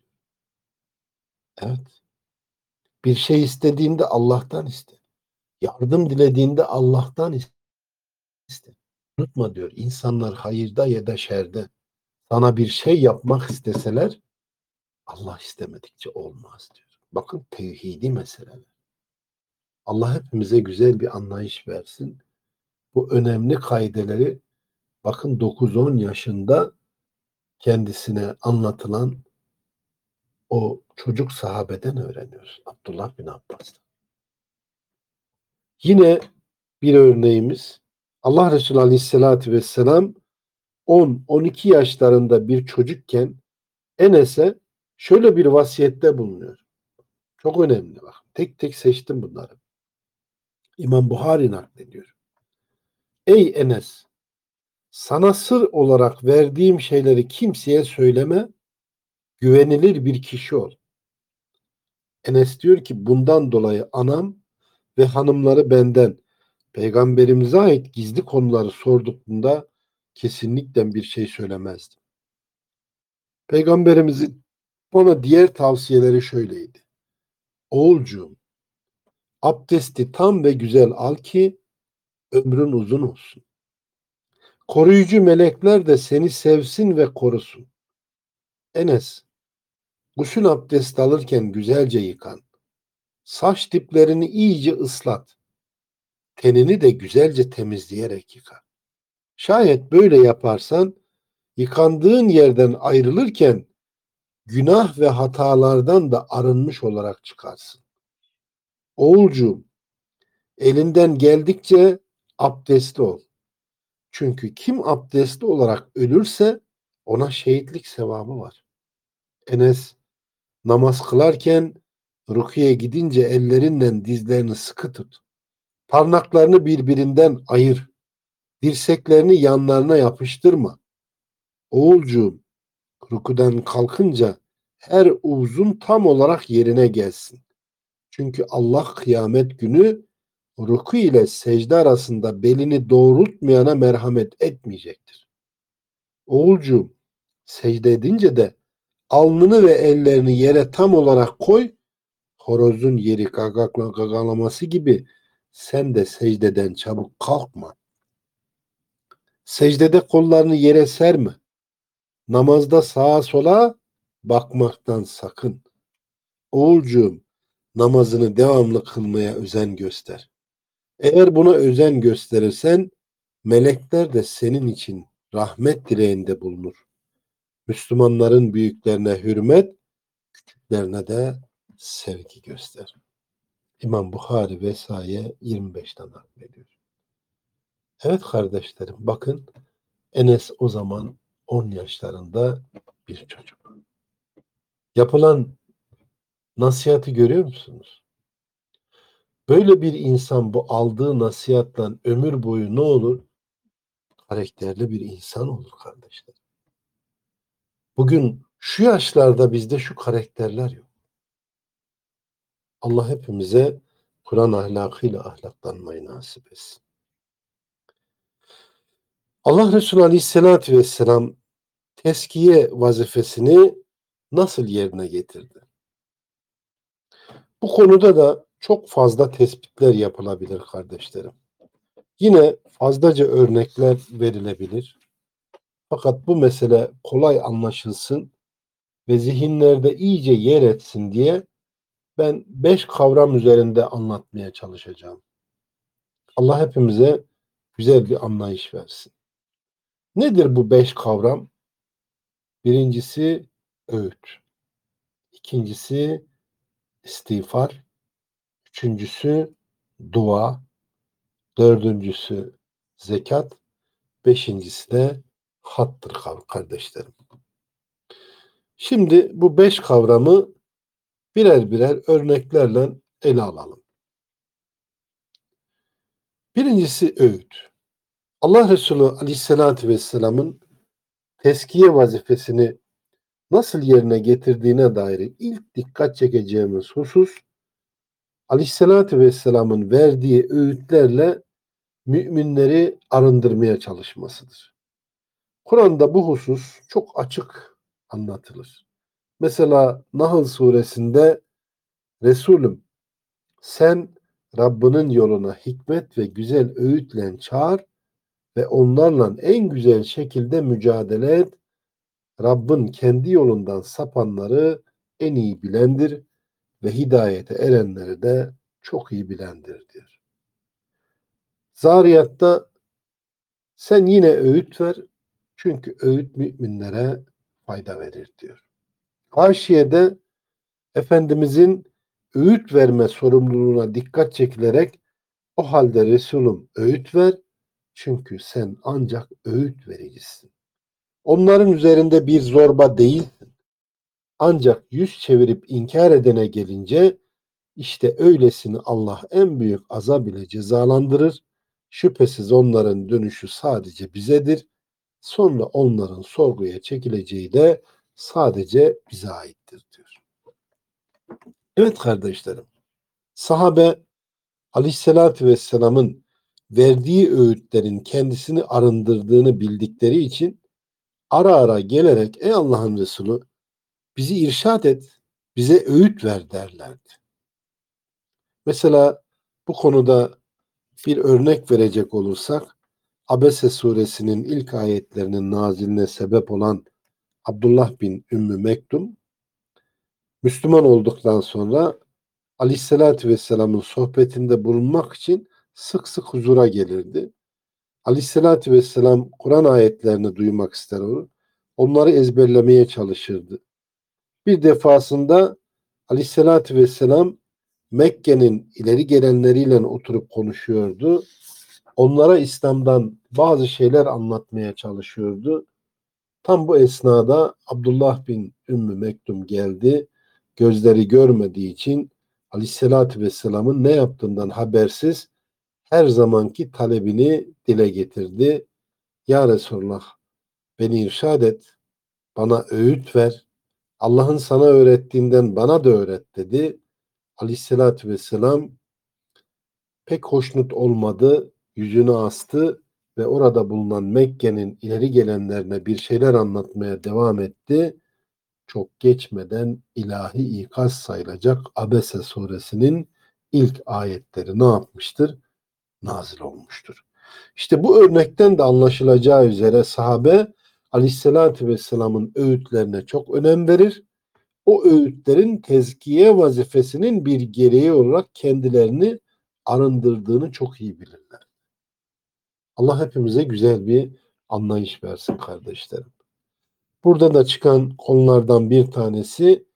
Evet. Bir şey istediğinde Allah'tan iste. Yardım dilediğinde Allah'tan iste. Unutma diyor insanlar hayırda ya da şerde sana bir şey yapmak isteseler Allah istemedikçe olmaz diyor. Bakın tevhidi meseleler. Allah hepimize güzel bir anlayış versin. Bu önemli kaideleri bakın 9-10 yaşında kendisine anlatılan o çocuk sahabeden öğreniyoruz. Abdullah bin Abbas'tan. Yine bir örneğimiz Allah Resulü Aleyhisselatü Vesselam 10-12 yaşlarında bir çocukken Enes'e şöyle bir vasiyette bulunuyor. Çok önemli bak. Tek tek seçtim bunları. İmam Buhari naklediyor. Ey Enes! Sana sır olarak verdiğim şeyleri kimseye söyleme, güvenilir bir kişi ol. Enes diyor ki bundan dolayı anam ve hanımları benden peygamberimize ait gizli konuları sorduklarında kesinlikle bir şey söylemezdim. Peygamberimizin bana diğer tavsiyeleri şöyleydi. Oğulcuğum, abdesti tam ve güzel al ki ömrün uzun olsun. Koruyucu melekler de seni sevsin ve korusun. Enes, gusül abdest alırken güzelce yıkan. Saç diplerini iyice ıslat. Tenini de güzelce temizleyerek yıka. Şayet böyle yaparsan yıkandığın yerden ayrılırken günah ve hatalardan da arınmış olarak çıkarsın. Oğulcuğum, elinden geldikçe abdestli ol. Çünkü kim abdestli olarak ölürse ona şehitlik sevabı var. Enes namaz kılarken rukiye gidince ellerinden dizlerini sıkı tut. Parmaklarını birbirinden ayır. Dirseklerini yanlarına yapıştırma. Oğulcuğum, rukudan kalkınca her uzun tam olarak yerine gelsin. Çünkü Allah kıyamet günü ruku ile secde arasında belini doğrultmayana merhamet etmeyecektir. Oğulcuğum, secde edince de alnını ve ellerini yere tam olarak koy, horozun yeri gagakla gagalaması gibi sen de secdeden çabuk kalkma. Secdede kollarını yere serme. Namazda sağa sola bakmaktan sakın. Oğulcuğum namazını devamlı kılmaya özen göster. Eğer buna özen gösterirsen melekler de senin için rahmet dileğinde bulunur. Müslümanların büyüklerine hürmet, küçüklerine de sevgi göster. İmam Bukhari vesaire 25'ten naklediyor. Evet kardeşlerim bakın Enes o zaman 10 yaşlarında bir çocuk. Yapılan nasihati görüyor musunuz? Böyle bir insan bu aldığı nasihattan ömür boyu ne olur? Karakterli bir insan olur kardeşler. Bugün şu yaşlarda bizde şu karakterler yok. Allah hepimize Kur'an ahlakıyla ahlaklanmayı nasip etsin. Allah Resulü Aleyhisselatü Vesselam teskiye vazifesini nasıl yerine getirdi? Bu konuda da çok fazla tespitler yapılabilir kardeşlerim. Yine fazlaca örnekler verilebilir. Fakat bu mesele kolay anlaşılsın ve zihinlerde iyice yer etsin diye ben beş kavram üzerinde anlatmaya çalışacağım. Allah hepimize güzel bir anlayış versin. Nedir bu beş kavram? Birincisi öğüt. İkincisi istiğfar. Üçüncüsü dua. Dördüncüsü zekat. Beşincisi de hattır kardeşlerim. Şimdi bu beş kavramı birer birer örneklerle ele alalım. Birincisi öğüt. Allah Resulü Aleyhisselatü Vesselam'ın teskiye vazifesini nasıl yerine getirdiğine dair ilk dikkat çekeceğimiz husus Aleyhisselatü Vesselam'ın verdiği öğütlerle müminleri arındırmaya çalışmasıdır. Kur'an'da bu husus çok açık anlatılır. Mesela Nahl suresinde Resulüm sen Rabbinin yoluna hikmet ve güzel öğütle çağır ve onlarla en güzel şekilde mücadele et. Rabbin kendi yolundan sapanları en iyi bilendir ve hidayete erenleri de çok iyi bilendir diyor. Zariyat'ta sen yine öğüt ver çünkü öğüt müminlere fayda verir diyor. Haşiye'de Efendimizin öğüt verme sorumluluğuna dikkat çekilerek o halde Resulüm öğüt ver çünkü sen ancak öğüt vericisin. Onların üzerinde bir zorba değilsin. Ancak yüz çevirip inkar edene gelince işte öylesini Allah en büyük azab ile cezalandırır. Şüphesiz onların dönüşü sadece bizedir. Sonra onların sorguya çekileceği de sadece bize aittir diyor. Evet kardeşlerim. Sahabe Aleyhisselatü Vesselam'ın verdiği öğütlerin kendisini arındırdığını bildikleri için ara ara gelerek ey Allah'ın Resulü bizi irşad et, bize öğüt ver derlerdi. Mesela bu konuda bir örnek verecek olursak Abese suresinin ilk ayetlerinin naziline sebep olan Abdullah bin Ümmü Mektum Müslüman olduktan sonra Aleyhisselatü Vesselam'ın sohbetinde bulunmak için sık sık huzura gelirdi. Aleyhisselatü Vesselam Kur'an ayetlerini duymak ister olur. Onları ezberlemeye çalışırdı. Bir defasında Aleyhisselatü Vesselam Mekke'nin ileri gelenleriyle oturup konuşuyordu. Onlara İslam'dan bazı şeyler anlatmaya çalışıyordu. Tam bu esnada Abdullah bin Ümmü Mektum geldi. Gözleri görmediği için Aleyhisselatü Vesselam'ın ne yaptığından habersiz her zamanki talebini dile getirdi. Ya Resulullah beni irşad et, bana öğüt ver, Allah'ın sana öğrettiğinden bana da öğret dedi. Aleyhisselatü Vesselam pek hoşnut olmadı, yüzünü astı ve orada bulunan Mekke'nin ileri gelenlerine bir şeyler anlatmaya devam etti. Çok geçmeden ilahi ikaz sayılacak Abese suresinin ilk ayetleri ne yapmıştır? Nazil olmuştur. İşte bu örnekten de anlaşılacağı üzere sahabe Aleyhisselatü Vesselam'ın öğütlerine çok önem verir. O öğütlerin tezkiye vazifesinin bir gereği olarak kendilerini arındırdığını çok iyi bilirler. Allah hepimize güzel bir anlayış versin kardeşlerim. Burada da çıkan konulardan bir tanesi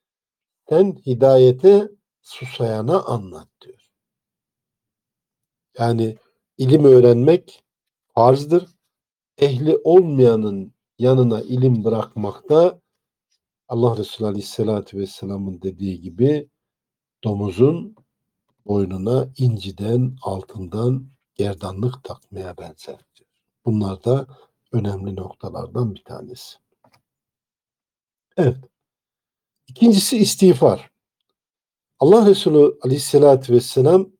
sen hidayete susayana anlat diyor. Yani ilim öğrenmek farzdır. Ehli olmayanın yanına ilim bırakmakta Allah Resulü Aleyhisselatü Vesselam'ın dediği gibi domuzun boynuna inciden, altından gerdanlık takmaya benzer. Bunlar da önemli noktalardan bir tanesi. Evet. İkincisi istiğfar. Allah Resulü Aleyhisselatü Vesselam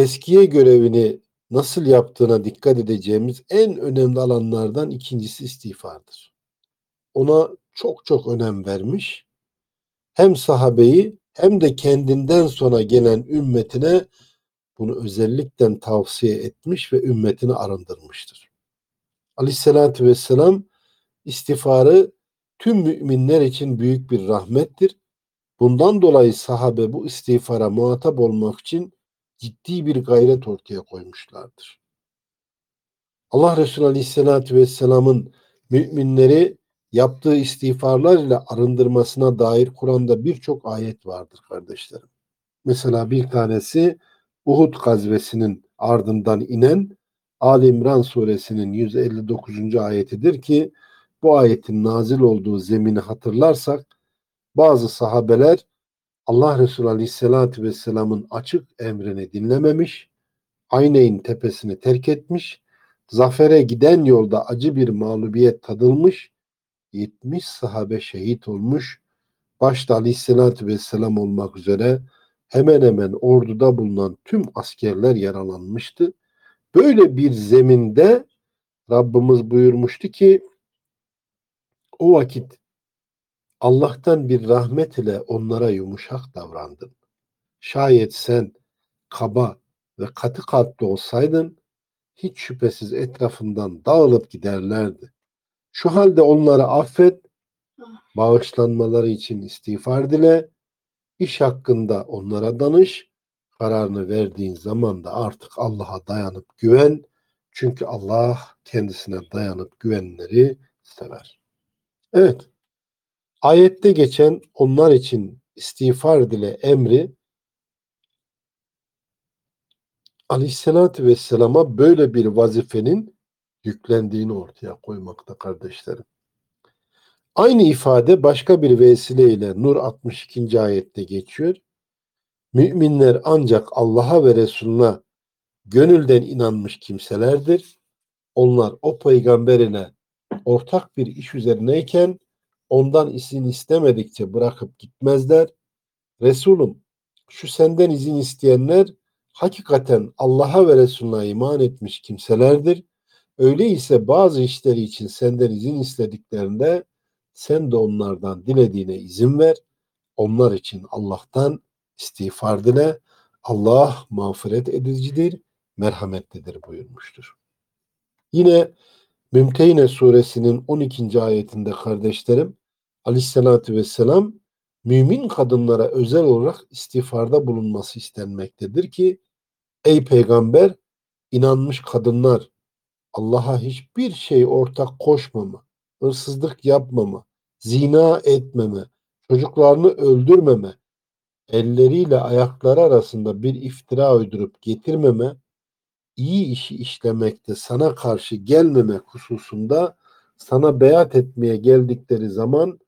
teskiye görevini nasıl yaptığına dikkat edeceğimiz en önemli alanlardan ikincisi istiğfardır. Ona çok çok önem vermiş. Hem sahabeyi hem de kendinden sonra gelen ümmetine bunu özellikle tavsiye etmiş ve ümmetini arındırmıştır. Aleyhissalatü vesselam istiğfarı tüm müminler için büyük bir rahmettir. Bundan dolayı sahabe bu istiğfara muhatap olmak için ciddi bir gayret ortaya koymuşlardır. Allah Resulü Aleyhisselatü Vesselam'ın müminleri yaptığı istiğfarlar ile arındırmasına dair Kur'an'da birçok ayet vardır kardeşlerim. Mesela bir tanesi Uhud gazvesinin ardından inen Ali İmran suresinin 159. ayetidir ki bu ayetin nazil olduğu zemini hatırlarsak bazı sahabeler Allah Resulü Aleyhisselatü Vesselam'ın açık emrini dinlememiş, Ayneyn tepesini terk etmiş, zafere giden yolda acı bir mağlubiyet tadılmış, 70 sahabe şehit olmuş, başta Aleyhisselatü Vesselam olmak üzere hemen hemen orduda bulunan tüm askerler yaralanmıştı. Böyle bir zeminde Rabbimiz buyurmuştu ki o vakit Allah'tan bir rahmet ile onlara yumuşak davrandın. Şayet sen kaba ve katı kalpli olsaydın hiç şüphesiz etrafından dağılıp giderlerdi. Şu halde onları affet, bağışlanmaları için istiğfar dile, iş hakkında onlara danış, kararını verdiğin zaman da artık Allah'a dayanıp güven. Çünkü Allah kendisine dayanıp güvenleri sever. Evet. Ayette geçen onlar için istiğfar dile emri Aleyhisselatü Vesselam'a böyle bir vazifenin yüklendiğini ortaya koymakta kardeşlerim. Aynı ifade başka bir vesileyle Nur 62. ayette geçiyor. Müminler ancak Allah'a ve Resulüne gönülden inanmış kimselerdir. Onlar o peygamberine ortak bir iş üzerineyken ondan izin istemedikçe bırakıp gitmezler. Resulüm şu senden izin isteyenler hakikaten Allah'a ve Resulüne iman etmiş kimselerdir Öyleyse bazı işleri için senden izin istediklerinde sen de onlardan dilediğine izin ver. Onlar için Allah'tan istiğfar dile. Allah mağfiret edicidir, merhametlidir buyurmuştur. Yine Mümtehine suresinin 12. ayetinde kardeşlerim aleyhissalatü vesselam mümin kadınlara özel olarak istiğfarda bulunması istenmektedir ki ey peygamber inanmış kadınlar Allah'a hiçbir şey ortak koşmama, hırsızlık yapmama, zina etmeme, çocuklarını öldürmeme, elleriyle ayakları arasında bir iftira uydurup getirmeme, iyi işi işlemekte sana karşı gelmemek hususunda sana beyat etmeye geldikleri zaman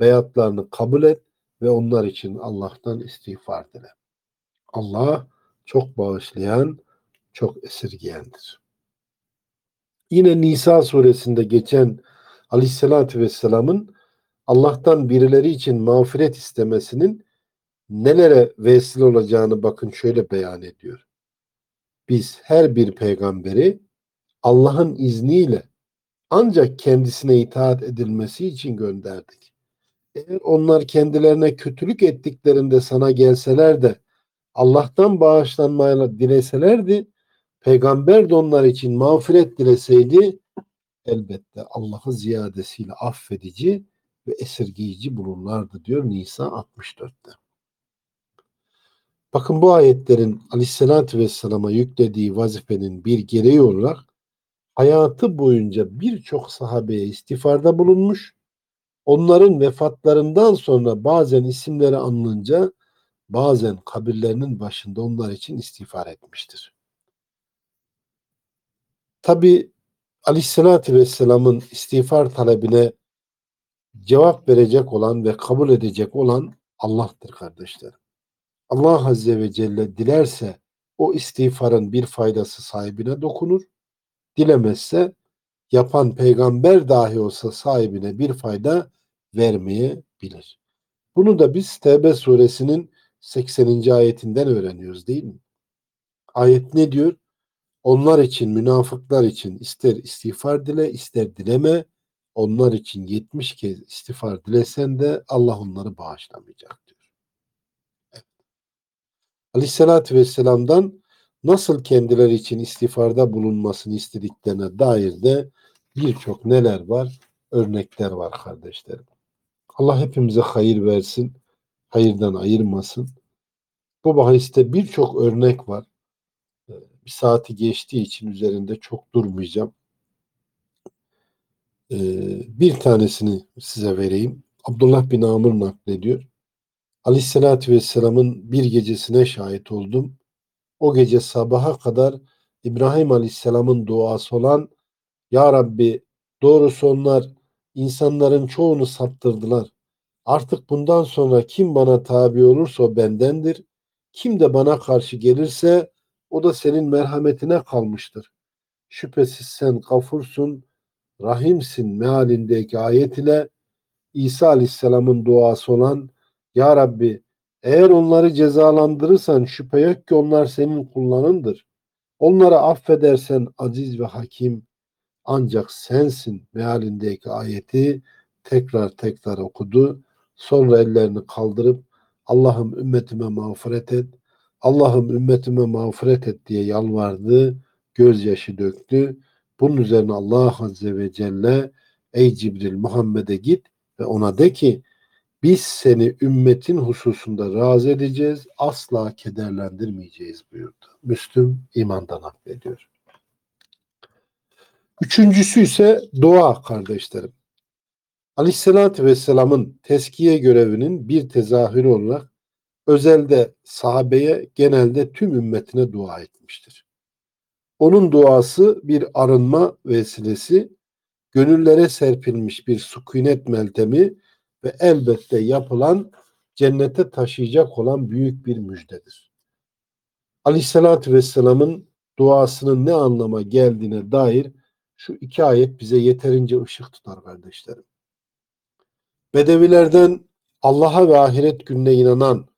beyatlarını kabul et ve onlar için Allah'tan istiğfar dile. Allah çok bağışlayan, çok esirgeyendir. Yine Nisa suresinde geçen Aleyhisselatü Vesselam'ın Allah'tan birileri için mağfiret istemesinin nelere vesile olacağını bakın şöyle beyan ediyor. Biz her bir peygamberi Allah'ın izniyle ancak kendisine itaat edilmesi için gönderdik. Eğer onlar kendilerine kötülük ettiklerinde sana gelseler de Allah'tan bağışlanmayla dileselerdi, peygamber de onlar için mağfiret dileseydi elbette Allah'ı ziyadesiyle affedici ve esirgeyici bulurlardı diyor Nisa 64'te. Bakın bu ayetlerin aleyhissalatü vesselama yüklediği vazifenin bir gereği olarak hayatı boyunca birçok sahabeye istiğfarda bulunmuş, onların vefatlarından sonra bazen isimleri anılınca bazen kabirlerinin başında onlar için istiğfar etmiştir. Tabi Aleyhisselatü Vesselam'ın istiğfar talebine cevap verecek olan ve kabul edecek olan Allah'tır kardeşlerim. Allah Azze ve Celle dilerse o istiğfarın bir faydası sahibine dokunur. Dilemezse yapan peygamber dahi olsa sahibine bir fayda vermeyebilir. Bunu da biz Tevbe suresinin 80. ayetinden öğreniyoruz değil mi? Ayet ne diyor? Onlar için, münafıklar için ister istiğfar dile, ister dileme. Onlar için 70 kez istiğfar dilesen de Allah onları bağışlamayacak diyor. Evet. Aleyhissalatü Vesselam'dan nasıl kendileri için istiğfarda bulunmasını istediklerine dair de birçok neler var, örnekler var kardeşlerim. Allah hepimize hayır versin, hayırdan ayırmasın. Bu bahiste birçok örnek var bir saati geçtiği için üzerinde çok durmayacağım. Ee, bir tanesini size vereyim. Abdullah bin Amr naklediyor. Aleyhissalatü Vesselam'ın bir gecesine şahit oldum. O gece sabaha kadar İbrahim Aleyhisselam'ın duası olan Ya Rabbi doğrusu onlar insanların çoğunu saptırdılar. Artık bundan sonra kim bana tabi olursa o bendendir. Kim de bana karşı gelirse o da senin merhametine kalmıştır. Şüphesiz sen gafursun, rahimsin mealindeki ayet ile İsa Aleyhisselam'ın duası olan Ya Rabbi eğer onları cezalandırırsan şüphe yok ki onlar senin kullanındır. Onları affedersen aziz ve hakim ancak sensin mealindeki ayeti tekrar tekrar okudu. Sonra ellerini kaldırıp Allah'ım ümmetime mağfiret et. Allah'ım ümmetime mağfiret et diye yalvardı, gözyaşı döktü. Bunun üzerine Allah Azze ve Celle ey Cibril Muhammed'e git ve ona de ki biz seni ümmetin hususunda razı edeceğiz, asla kederlendirmeyeceğiz buyurdu. Müslüm imandan affediyor. Üçüncüsü ise dua kardeşlerim. Aleyhissalatü Vesselam'ın teskiye görevinin bir tezahürü olarak özelde sahabeye genelde tüm ümmetine dua etmiştir. Onun duası bir arınma vesilesi, gönüllere serpilmiş bir sükunet meltemi ve elbette yapılan cennete taşıyacak olan büyük bir müjdedir. Aleyhissalatü Vesselam'ın duasının ne anlama geldiğine dair şu iki ayet bize yeterince ışık tutar kardeşlerim. Bedevilerden Allah'a ve ahiret gününe inanan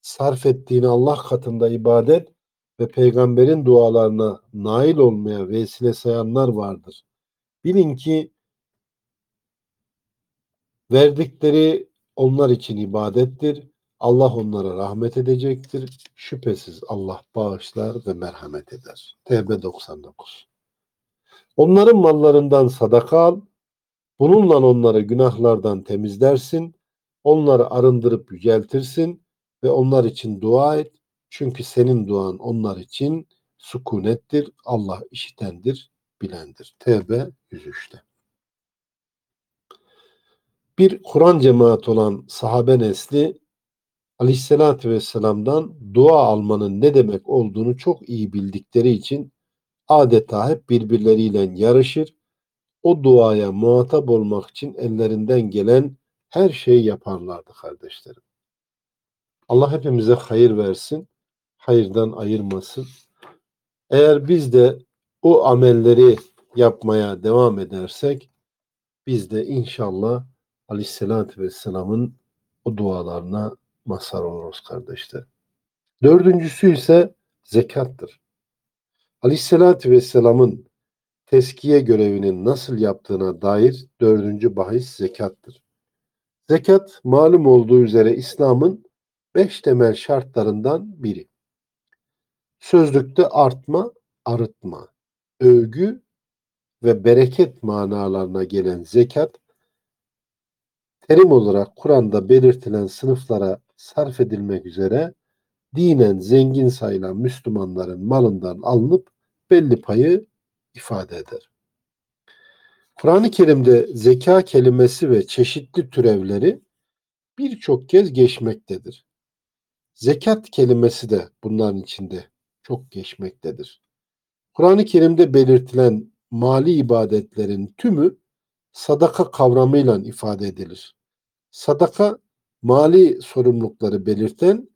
sarf ettiğini Allah katında ibadet ve peygamberin dualarına nail olmaya vesile sayanlar vardır. Bilin ki verdikleri onlar için ibadettir. Allah onlara rahmet edecektir. Şüphesiz Allah bağışlar ve merhamet eder. Tevbe 99 Onların mallarından sadaka al. Bununla onları günahlardan temizlersin. Onları arındırıp yüceltirsin ve onlar için dua et. Çünkü senin duan onlar için sükunettir. Allah işitendir, bilendir. Tevbe 103'te. Bir Kur'an cemaati olan sahabe nesli Aleyhisselatü Vesselam'dan dua almanın ne demek olduğunu çok iyi bildikleri için adeta hep birbirleriyle yarışır. O duaya muhatap olmak için ellerinden gelen her şeyi yaparlardı kardeşlerim. Allah hepimize hayır versin, hayırdan ayırmasın. Eğer biz de o amelleri yapmaya devam edersek biz de inşallah Aleyhisselatü Vesselam'ın o dualarına mazhar oluruz kardeşler. Dördüncüsü ise zekattır. Aleyhisselatü Vesselam'ın teskiye görevinin nasıl yaptığına dair dördüncü bahis zekattır. Zekat malum olduğu üzere İslam'ın beş temel şartlarından biri. Sözlükte artma, arıtma, övgü ve bereket manalarına gelen zekat, terim olarak Kur'an'da belirtilen sınıflara sarf edilmek üzere dinen zengin sayılan Müslümanların malından alınıp belli payı ifade eder. Kur'an-ı Kerim'de zeka kelimesi ve çeşitli türevleri birçok kez geçmektedir. Zekat kelimesi de bunların içinde çok geçmektedir. Kur'an-ı Kerim'de belirtilen mali ibadetlerin tümü sadaka kavramıyla ifade edilir. Sadaka mali sorumlulukları belirten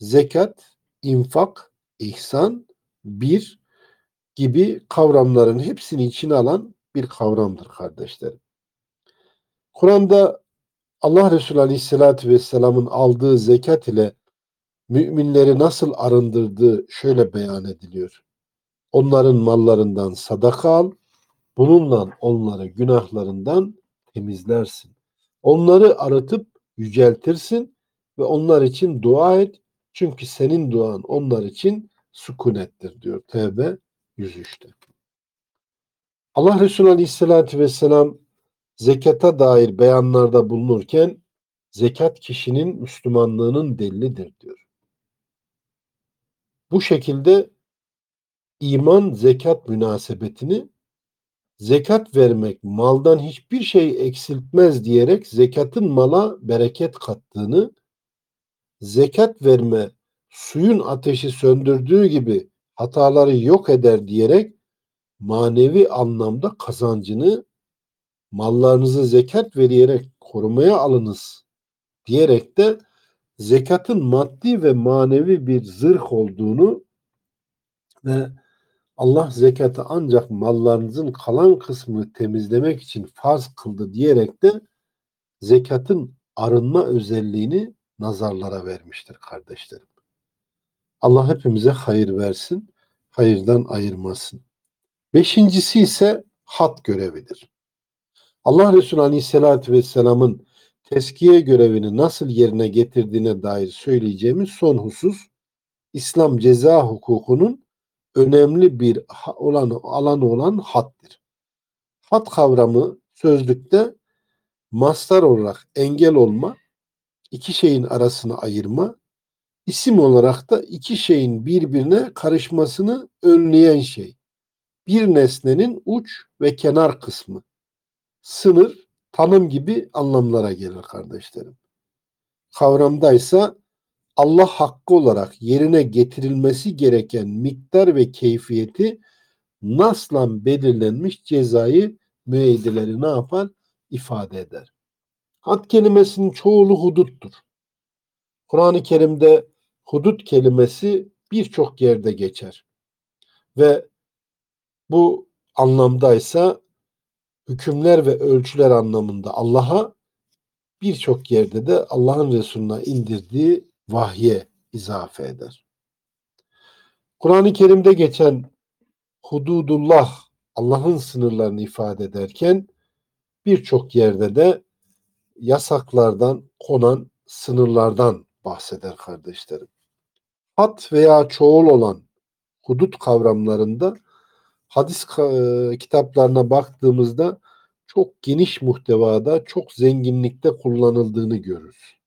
zekat, infak, ihsan, bir gibi kavramların hepsini içine alan bir kavramdır kardeşlerim. Kur'an'da Allah Resulü Aleyhisselatü Vesselam'ın aldığı zekat ile müminleri nasıl arındırdığı şöyle beyan ediliyor. Onların mallarından sadaka al, bununla onları günahlarından temizlersin. Onları arıtıp yüceltirsin ve onlar için dua et. Çünkü senin duan onlar için sükunettir diyor Tevbe 103'te. Allah Resulü Aleyhisselatü Vesselam zekata dair beyanlarda bulunurken zekat kişinin Müslümanlığının delilidir diyor. Bu şekilde iman zekat münasebetini zekat vermek maldan hiçbir şey eksiltmez diyerek zekatın mala bereket kattığını, zekat verme suyun ateşi söndürdüğü gibi hataları yok eder diyerek manevi anlamda kazancını mallarınızı zekat vererek korumaya alınız diyerek de zekatın maddi ve manevi bir zırh olduğunu ve Allah zekatı ancak mallarınızın kalan kısmını temizlemek için farz kıldı diyerek de zekatın arınma özelliğini nazarlara vermiştir kardeşlerim. Allah hepimize hayır versin, hayırdan ayırmasın. Beşincisi ise hat görevidir. Allah Resulü Aleyhisselatü Vesselam'ın teskiye görevini nasıl yerine getirdiğine dair söyleyeceğimiz son husus, İslam ceza hukukunun önemli bir olan alanı olan hattır. Hat kavramı sözlükte mastar olarak engel olma, iki şeyin arasını ayırma, isim olarak da iki şeyin birbirine karışmasını önleyen şey. Bir nesnenin uç ve kenar kısmı. Sınır, tanım gibi anlamlara gelir kardeşlerim. Kavramdaysa Allah hakkı olarak yerine getirilmesi gereken miktar ve keyfiyeti naslan belirlenmiş cezayı müeyyideleri ne yapar? ifade eder. Had kelimesinin çoğulu huduttur. Kur'an-ı Kerim'de hudut kelimesi birçok yerde geçer. Ve bu anlamdaysa hükümler ve ölçüler anlamında Allah'a birçok yerde de Allah'ın Resulüne indirdiği vahye izafe eder. Kur'an-ı Kerim'de geçen hududullah Allah'ın sınırlarını ifade ederken birçok yerde de yasaklardan konan sınırlardan bahseder kardeşlerim. Hat veya çoğul olan hudut kavramlarında hadis kitaplarına baktığımızda çok geniş muhtevada, çok zenginlikte kullanıldığını görürüz.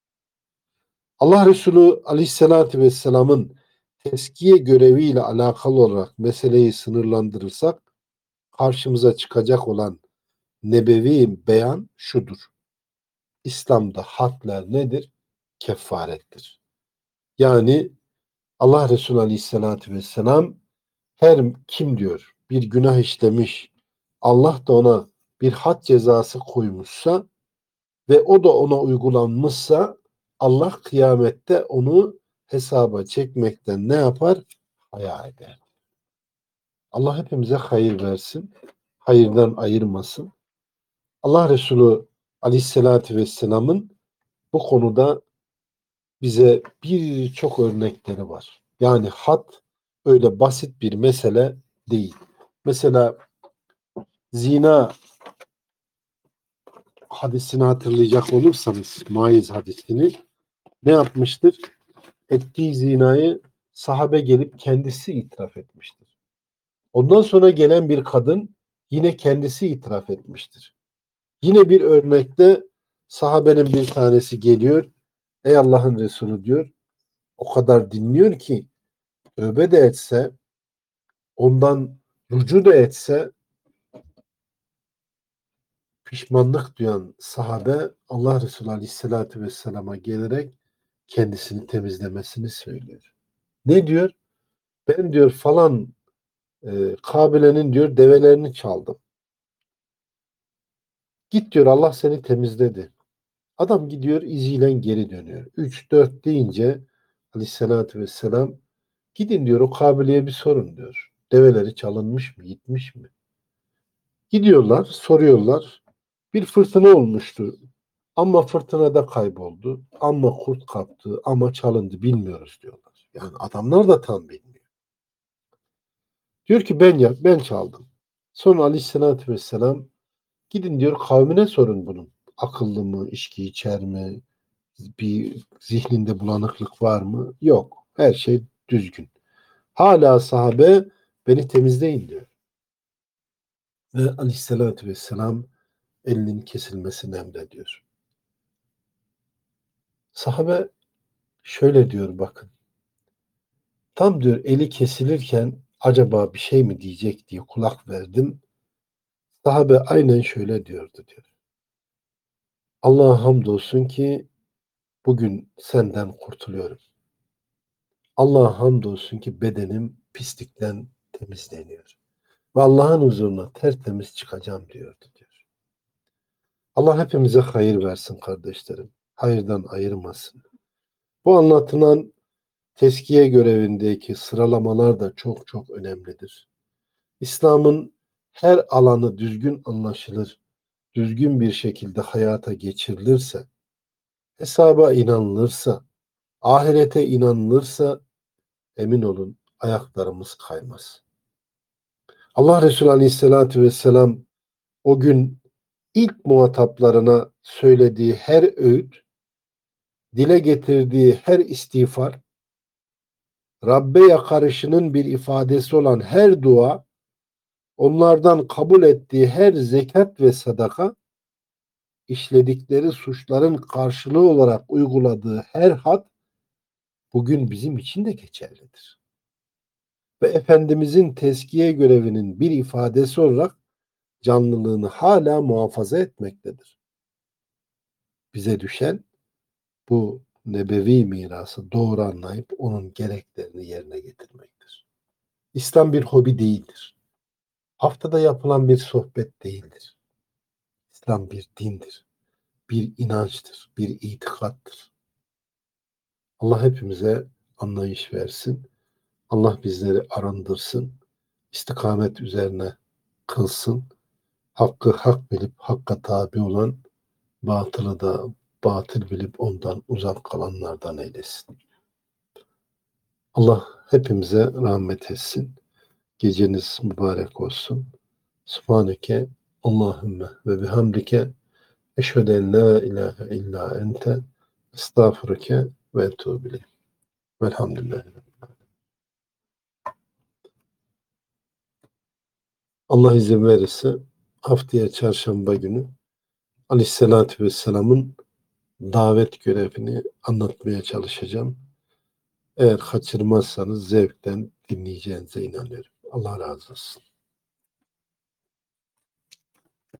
Allah Resulü Aleyhisselatü Vesselam'ın teskiye göreviyle alakalı olarak meseleyi sınırlandırırsak karşımıza çıkacak olan nebevi beyan şudur. İslam'da hadler nedir? Kefarettir. Yani Allah Resulü Aleyhisselatü Vesselam her kim diyor bir günah işlemiş Allah da ona bir had cezası koymuşsa ve o da ona uygulanmışsa Allah kıyamette onu hesaba çekmekten ne yapar? Haya eder. Allah hepimize hayır versin. Hayırdan ayırmasın. Allah Resulü Aleyhisselatü Vesselam'ın bu konuda bize birçok örnekleri var. Yani hat öyle basit bir mesele değil. Mesela zina hadisini hatırlayacak olursanız Maiz hadisini ne yapmıştır? Ettiği zinayı sahabe gelip kendisi itiraf etmiştir. Ondan sonra gelen bir kadın yine kendisi itiraf etmiştir. Yine bir örnekte sahabenin bir tanesi geliyor. Ey Allah'ın Resulü diyor. O kadar dinliyor ki tövbe de etse ondan rucu da etse pişmanlık duyan sahabe Allah Resulü Aleyhisselatü Vesselam'a gelerek kendisini temizlemesini söylüyor. Ne diyor? Ben diyor falan e, Kabile'nin diyor develerini çaldım. Git diyor Allah seni temizledi. Adam gidiyor iziyle geri dönüyor. 3-4 deyince aleyhissalatü vesselam gidin diyor o Kabile'ye bir sorun diyor. Develeri çalınmış mı gitmiş mi? Gidiyorlar soruyorlar. Bir fırtına olmuştu. Ama fırtınada kayboldu. Ama kurt kaptı. Ama çalındı. Bilmiyoruz diyorlar. Yani adamlar da tam bilmiyor. Diyor ki ben ya ben çaldım. Sonra aleyhissalatü vesselam gidin diyor kavmine sorun bunun. Akıllı mı, içki içer mi, bir zihninde bulanıklık var mı? Yok. Her şey düzgün. Hala sahabe beni temizleyin diyor. Ve aleyhissalatü vesselam elinin kesilmesini emrediyor. Sahabe şöyle diyor bakın. Tam diyor eli kesilirken acaba bir şey mi diyecek diye kulak verdim. Sahabe aynen şöyle diyordu diyor. Allah'a hamdolsun ki bugün senden kurtuluyorum. Allah'a hamdolsun ki bedenim pislikten temizleniyor. Ve Allah'ın huzuruna tertemiz çıkacağım diyordu diyor. Allah hepimize hayır versin kardeşlerim. Hayırdan ayırmasın. Bu anlatılan teskiye görevindeki sıralamalar da çok çok önemlidir. İslam'ın her alanı düzgün anlaşılır, düzgün bir şekilde hayata geçirilirse, hesaba inanılırsa, ahirete inanılırsa emin olun ayaklarımız kaymaz. Allah Resulü Aleyhisselatü Vesselam o gün ilk muhataplarına söylediği her öğüt, dile getirdiği her istiğfar, Rabbe yakarışının bir ifadesi olan her dua, onlardan kabul ettiği her zekat ve sadaka, işledikleri suçların karşılığı olarak uyguladığı her had, bugün bizim için de geçerlidir. Ve Efendimizin teskiye görevinin bir ifadesi olarak canlılığını hala muhafaza etmektedir. Bize düşen bu nebevi mirası doğru anlayıp onun gereklerini yerine getirmektir. İslam bir hobi değildir. Haftada yapılan bir sohbet değildir. İslam bir dindir. Bir inançtır, bir itikattır. Allah hepimize anlayış versin. Allah bizleri arındırsın. istikamet üzerine kılsın. Hakkı hak bilip hakka tabi olan batılı da batıl bilip ondan uzak kalanlardan eylesin. Allah hepimize rahmet etsin. Geceniz mübarek olsun. Subhaneke Allahümme ve bihamdike eşhedü en la ilahe illa ente estağfurike ve etûbü ileyk. Velhamdülillah. Allah izin verirse haftaya çarşamba günü Aleyhisselatü Vesselam'ın davet görevini anlatmaya çalışacağım. Eğer kaçırmazsanız zevkten dinleyeceğinize inanıyorum. Allah razı olsun.